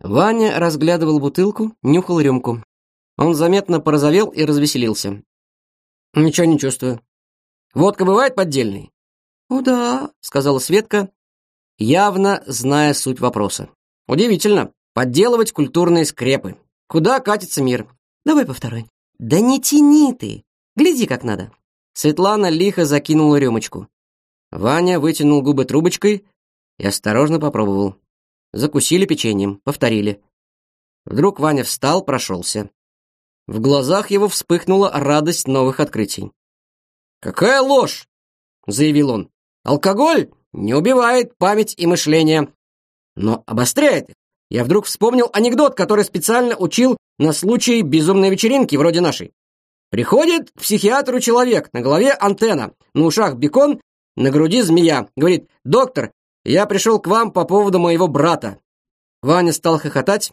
Ваня разглядывал бутылку, нюхал рюмку. Он заметно порозовел и развеселился. «Ничего не чувствую. Водка бывает поддельной?» «О, да», — сказала Светка, явно зная суть вопроса. «Удивительно. Подделывать культурные скрепы. Куда катится мир?» «Давай по второй». «Да не тяни ты! Гляди, как надо!» Светлана лихо закинула рюмочку. Ваня вытянул губы трубочкой и осторожно попробовал. Закусили печеньем, повторили. Вдруг Ваня встал, прошелся. В глазах его вспыхнула радость новых открытий. «Какая ложь!» — заявил он. «Алкоголь не убивает память и мышление, но обостряет их. Я вдруг вспомнил анекдот, который специально учил на случай безумной вечеринки вроде нашей. Приходит к психиатру человек, на голове антенна, на ушах бекон, на груди змея. Говорит, доктор, я пришел к вам по поводу моего брата. Ваня стал хохотать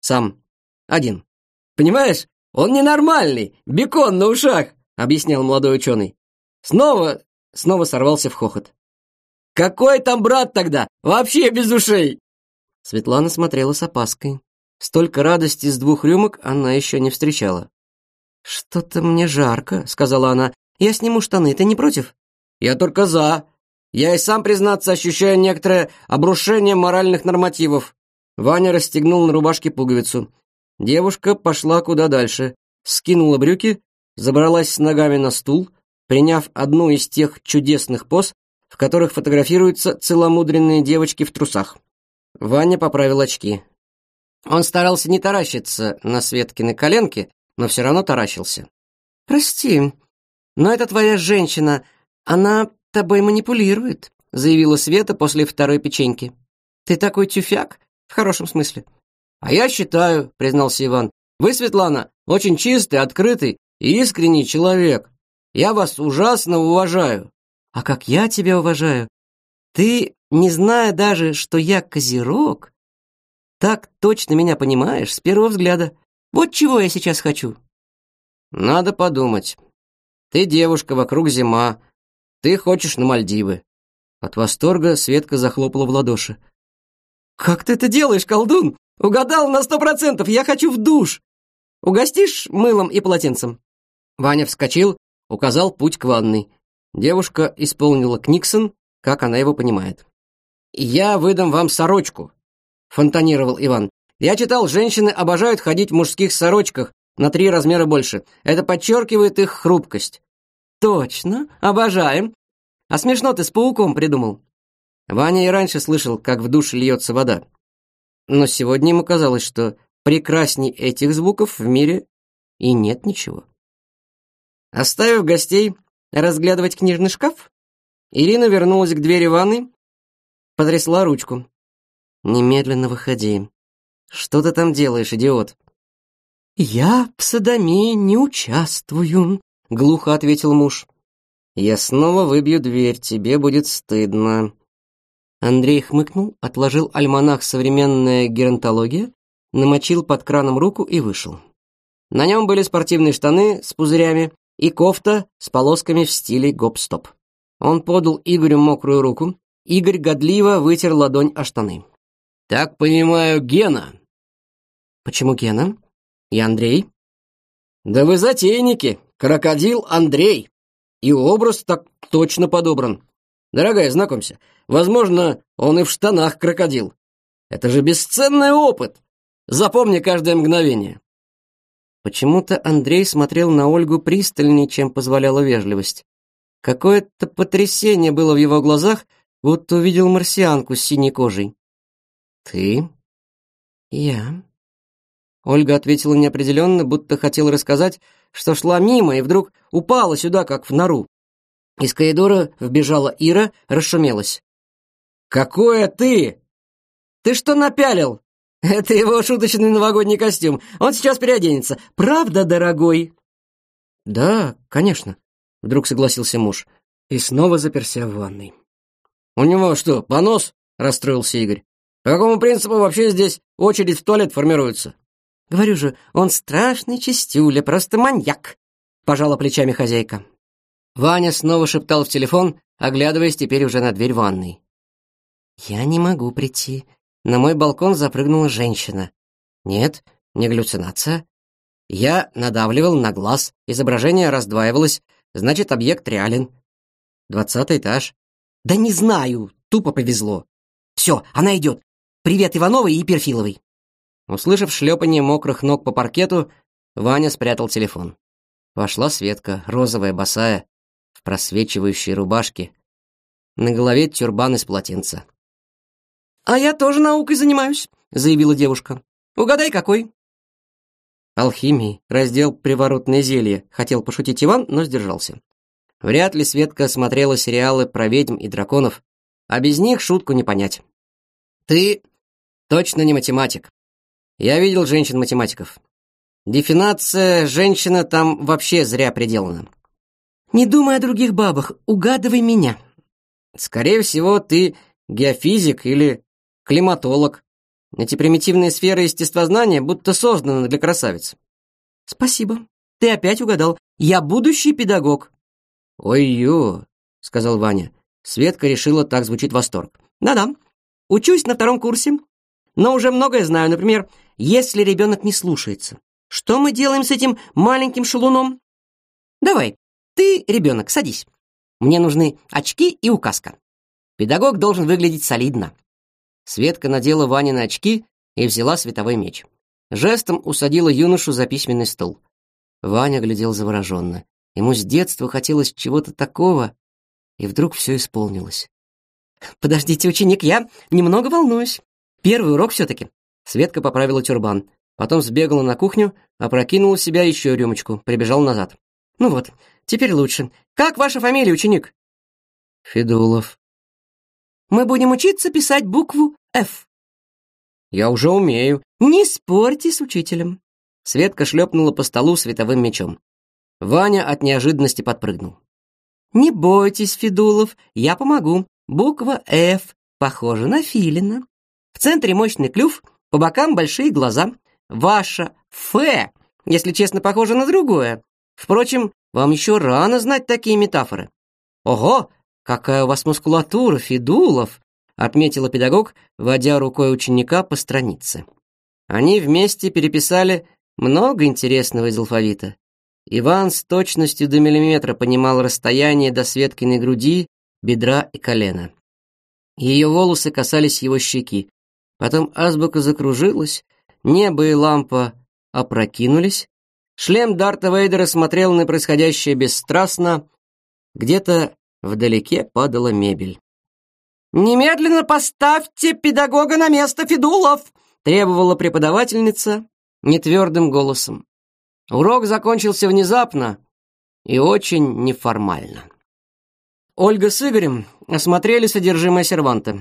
сам, один. Понимаешь, «Он ненормальный, бекон на ушах», — объяснял молодой ученый. Снова, снова сорвался в хохот. «Какой там брат тогда? Вообще без ушей!» Светлана смотрела с опаской. Столько радости с двух рюмок она еще не встречала. «Что-то мне жарко», — сказала она. «Я сниму штаны, ты не против?» «Я только за. Я и сам, признаться, ощущаю некоторое обрушение моральных нормативов». Ваня расстегнул на рубашке пуговицу. Девушка пошла куда дальше, скинула брюки, забралась с ногами на стул, приняв одну из тех чудесных поз, в которых фотографируются целомудренные девочки в трусах. Ваня поправил очки. Он старался не таращиться на Светкины коленки, но все равно таращился. «Прости, но это твоя женщина, она тобой манипулирует», заявила Света после второй печеньки. «Ты такой тюфяк, в хорошем смысле, «А я считаю», — признался Иван, — «вы, Светлана, очень чистый, открытый и искренний человек. Я вас ужасно уважаю». «А как я тебя уважаю? Ты, не зная даже, что я козерог, так точно меня понимаешь с первого взгляда. Вот чего я сейчас хочу». «Надо подумать. Ты девушка, вокруг зима. Ты хочешь на Мальдивы». От восторга Светка захлопала в ладоши. «Как ты это делаешь, колдун? Угадал на сто процентов, я хочу в душ. Угостишь мылом и полотенцем?» Ваня вскочил, указал путь к ванной. Девушка исполнила Книксон, как она его понимает. «Я выдам вам сорочку», — фонтанировал Иван. «Я читал, женщины обожают ходить в мужских сорочках на три размера больше. Это подчеркивает их хрупкость». «Точно, обожаем. А смешно ты с пауком придумал». Ваня и раньше слышал, как в душе льется вода. Но сегодня ему казалось, что прекрасней этих звуков в мире и нет ничего. Оставив гостей разглядывать книжный шкаф, Ирина вернулась к двери ванны, потрясла ручку. «Немедленно выходи. Что ты там делаешь, идиот?» «Я в садомии не участвую», — глухо ответил муж. «Я снова выбью дверь, тебе будет стыдно», Андрей хмыкнул, отложил альманах «Современная геронтология», намочил под краном руку и вышел. На нем были спортивные штаны с пузырями и кофта с полосками в стиле гоп-стоп. Он подал Игорю мокрую руку. Игорь годливо вытер ладонь о штаны. «Так понимаю, Гена». «Почему Гена? И Андрей?» «Да вы затейники, крокодил Андрей. И образ так точно подобран. Дорогая, знакомься, возможно, он и в штанах крокодил. Это же бесценный опыт. Запомни каждое мгновение. Почему-то Андрей смотрел на Ольгу пристальнее, чем позволяла вежливость. Какое-то потрясение было в его глазах, будто увидел марсианку с синей кожей. «Ты?» «Я». Ольга ответила неопределенно, будто хотела рассказать, что шла мимо и вдруг упала сюда, как в нору. Из коридора вбежала Ира, расшумелась. «Какое ты? Ты что напялил? Это его шуточный новогодний костюм. Он сейчас переоденется. Правда, дорогой?» «Да, конечно», — вдруг согласился муж. И снова заперся в ванной. «У него что, понос?» — расстроился Игорь. «По какому принципу вообще здесь очередь в туалет формируется?» «Говорю же, он страшный чистюля, просто маньяк», — пожала плечами хозяйка. Ваня снова шептал в телефон, оглядываясь теперь уже на дверь ванной. «Я не могу прийти. На мой балкон запрыгнула женщина. Нет, не галлюцинация. Я надавливал на глаз, изображение раздваивалось, значит, объект реален. Двадцатый этаж. Да не знаю, тупо повезло. Все, она идет. Привет Ивановой и Перфиловой. Услышав шлепание мокрых ног по паркету, Ваня спрятал телефон. Вошла Светка, розовая, босая, просвечивающей рубашке. На голове тюрбан из полотенца. «А я тоже наукой занимаюсь», — заявила девушка. «Угадай, какой?» «Алхимией, раздел приворотное зелье», — хотел пошутить Иван, но сдержался. Вряд ли Светка смотрела сериалы про ведьм и драконов, а без них шутку не понять. «Ты точно не математик. Я видел женщин-математиков. Дефинация «женщина» там вообще зря приделана. Не думай о других бабах, угадывай меня. Скорее всего, ты геофизик или климатолог. Эти примитивные сферы естествознания будто созданы для красавиц. Спасибо. Ты опять угадал. Я будущий педагог. Ой-ё, сказал Ваня. Светка решила, так звучит восторг. Да-да. Учусь на втором курсе. Но уже многое знаю. Например, если ребенок не слушается. Что мы делаем с этим маленьким шалуном? Давай, ты, ребенок, садись. Мне нужны очки и указка. Педагог должен выглядеть солидно. Светка надела Ване на очки и взяла световой меч. Жестом усадила юношу за письменный стол. Ваня глядел завороженно. Ему с детства хотелось чего-то такого, и вдруг все исполнилось. «Подождите, ученик, я немного волнуюсь. Первый урок все-таки». Светка поправила тюрбан. Потом сбегала на кухню, опрокинула в себя еще рюмочку, прибежала назад. «Ну вот, Теперь лучше. Как ваша фамилия, ученик?» «Федулов». «Мы будем учиться писать букву «Ф». «Я уже умею». «Не спорьте с учителем». Светка шлепнула по столу световым мечом. Ваня от неожиданности подпрыгнул. «Не бойтесь, Федулов, я помогу. Буква «Ф» похожа на филина. В центре мощный клюв, по бокам большие глаза. Ваша «Ф», если честно, похожа на другое. Впрочем, вам еще рано знать такие метафоры. Ого, какая у вас мускулатура, Федулов, отметила педагог, водя рукой ученика по странице. Они вместе переписали много интересного из алфавита. Иван с точностью до миллиметра понимал расстояние до Светкиной груди, бедра и колена. Ее волосы касались его щеки. Потом азбука закружилась, небо и лампа опрокинулись, Шлем Дарта Вейдера смотрел на происходящее бесстрастно. Где-то вдалеке падала мебель. «Немедленно поставьте педагога на место Федулов!» требовала преподавательница нетвердым голосом. Урок закончился внезапно и очень неформально. Ольга с Игорем осмотрели содержимое серванта.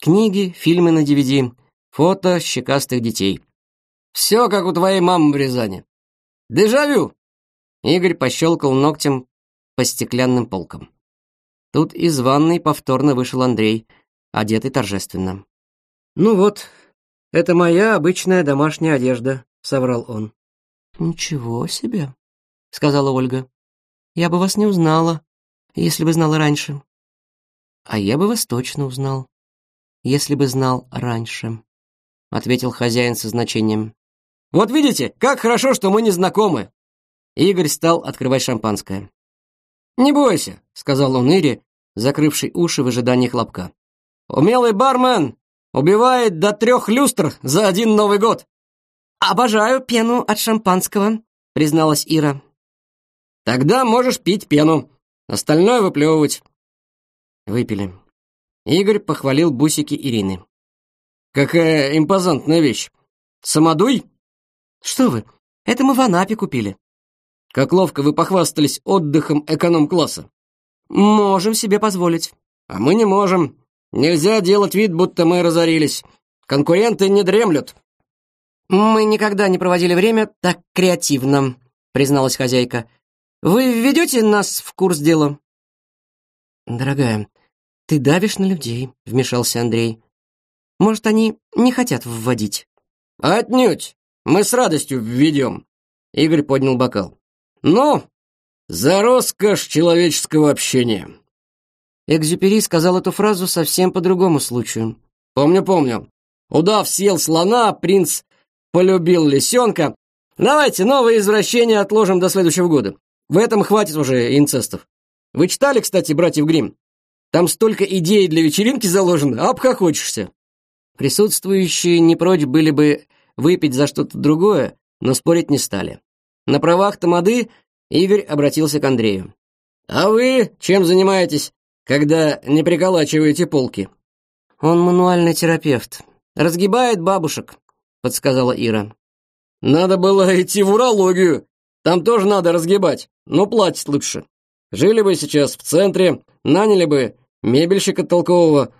Книги, фильмы на DVD, фото щекастых детей. «Все, как у твоей мамы в Рязани», Дежавю!» Игорь пощелкал ногтем по стеклянным полкам. Тут из ванной повторно вышел Андрей, одетый торжественно. «Ну вот, это моя обычная домашняя одежда», — соврал он. «Ничего себе», — сказала Ольга. «Я бы вас не узнала, если бы знала раньше». «А я бы вас точно узнал, если бы знал раньше», — ответил хозяин со значением. Вот видите, как хорошо, что мы не знакомы. Игорь стал открывать шампанское. «Не бойся», — сказал он Ире, закрывший уши в ожидании хлопка. «Умелый бармен убивает до трех люстр за один Новый год!» «Обожаю пену от шампанского», — призналась Ира. «Тогда можешь пить пену, остальное выплевывать». Выпили. Игорь похвалил бусики Ирины. «Какая импозантная вещь! Самодуй что вы? Это мы в Анапе купили. Как ловко вы похвастались отдыхом эконом-класса. Можем себе позволить. А мы не можем. Нельзя делать вид, будто мы разорились. Конкуренты не дремлют. Мы никогда не проводили время так креативно, призналась хозяйка. Вы введете нас в курс дела? Дорогая, ты давишь на людей, вмешался Андрей. Может, они не хотят вводить? Отнюдь. Мы с радостью введем». Игорь поднял бокал. «Ну, за роскошь человеческого общения». Экзюпери сказал эту фразу совсем по другому случаю. «Помню, помню. Удав съел слона, принц полюбил лисенка. Давайте новое извращение отложим до следующего года. В этом хватит уже инцестов. Вы читали, кстати, «Братьев Гримм»? Там столько идей для вечеринки заложено, обхохочешься». Присутствующие не прочь были бы выпить за что-то другое, но спорить не стали. На правах тамады Игорь обратился к Андрею. «А вы чем занимаетесь, когда не приколачиваете полки?» «Он мануальный терапевт. Разгибает бабушек», — подсказала Ира. «Надо было идти в урологию. Там тоже надо разгибать, но платить лучше. Жили бы сейчас в центре, наняли бы мебельщика толкового.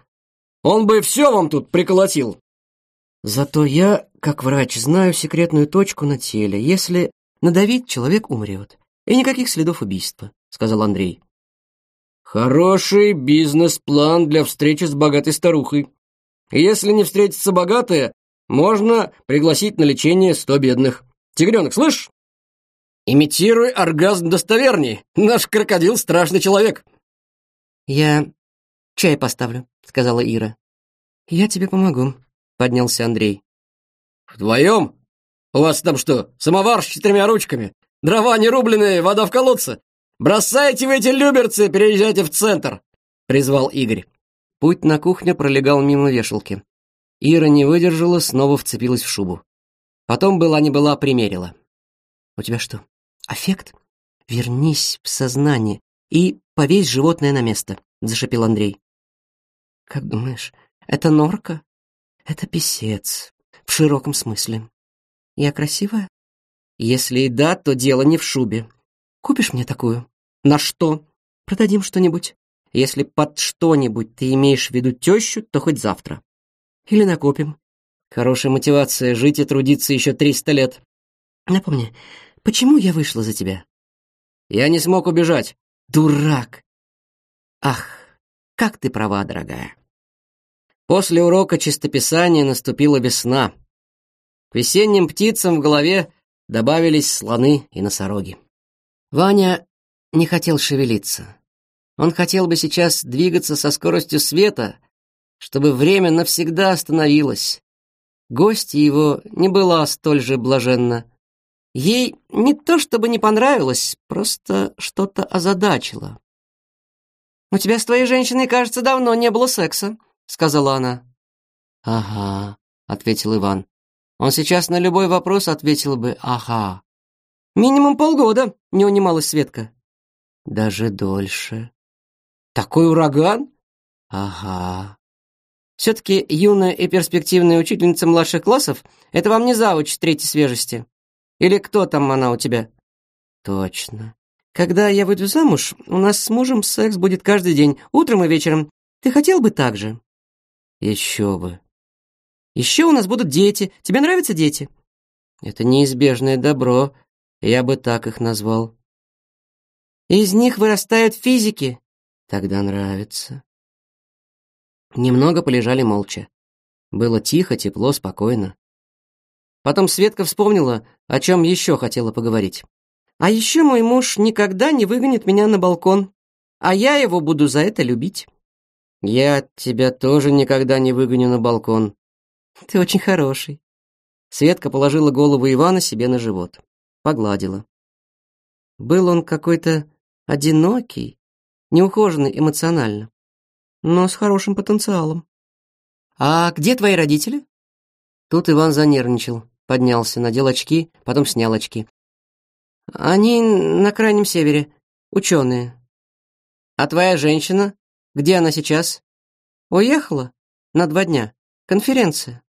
Он бы все вам тут приколотил. Зато я, как врач, знаю секретную точку на теле. Если надавить, человек умрет. И никаких следов убийства», — сказал Андрей. «Хороший бизнес-план для встречи с богатой старухой. Если не встретится богатая, можно пригласить на лечение сто бедных. Тигренок, слышь? Имитируй оргазм достоверней. Наш крокодил — страшный человек». «Я чай поставлю», — сказала Ира. «Я тебе помогу», — поднялся Андрей. «Вдвоем? У вас там что, самовар с четырьмя ручками? Дрова не рубленые, вода в колодце? Бросайте вы эти люберцы, переезжайте в центр!» — призвал Игорь. Путь на кухню пролегал мимо вешалки. Ира не выдержала, снова вцепилась в шубу. Потом была не была примерила. «У тебя что, аффект? Вернись в сознание и повесь животное на место», — зашипел Андрей. «Как думаешь, это норка?» Это писец. В широком смысле. Я красивая? Если и да, то дело не в шубе. Купишь мне такую? На что? Продадим что-нибудь. Если под что-нибудь ты имеешь в виду тещу, то хоть завтра. Или накопим. Хорошая мотивация жить и трудиться еще триста лет. Напомни, почему я вышла за тебя? Я не смог убежать. Дурак. Ах, как ты права, дорогая. После урока чистописания наступила весна. К весенним птицам в голове добавились слоны и носороги. Ваня не хотел шевелиться. Он хотел бы сейчас двигаться со скоростью света, чтобы время навсегда остановилось. Гостья его не была столь же блаженна. Ей не то чтобы не понравилось, просто что-то озадачило. «У тебя с твоей женщиной, кажется, давно не было секса», сказала она. Ага, ответил Иван. Он сейчас на любой вопрос ответил бы ага. Минимум полгода, не унималась Светка. Даже дольше. Такой ураган? Ага. Все-таки юная и перспективная учительница младших классов — это вам не завуч третьей свежести. Или кто там она у тебя? Точно. Когда я выйду замуж, у нас с мужем секс будет каждый день, утром и вечером. Ты хотел бы так же? Еще бы. Еще у нас будут дети. Тебе нравятся дети? Это неизбежное добро. Я бы так их назвал. Из них вырастают физики. Тогда нравится. Немного полежали молча. Было тихо, тепло, спокойно. Потом Светка вспомнила, о чем еще хотела поговорить. А еще мой муж никогда не выгонит меня на балкон, а я его буду за это любить. Я тебя тоже никогда не выгоню на балкон. Ты очень хороший. Светка положила голову Ивана себе на живот, погладила. Был он какой-то одинокий, неухоженный эмоционально, но с хорошим потенциалом. А где твои родители? Тут Иван занервничал, поднялся, надел очки, потом снял очки. Они на крайнем севере, ученые. А твоя женщина? Где она сейчас? Уехала? На два дня. Конференция.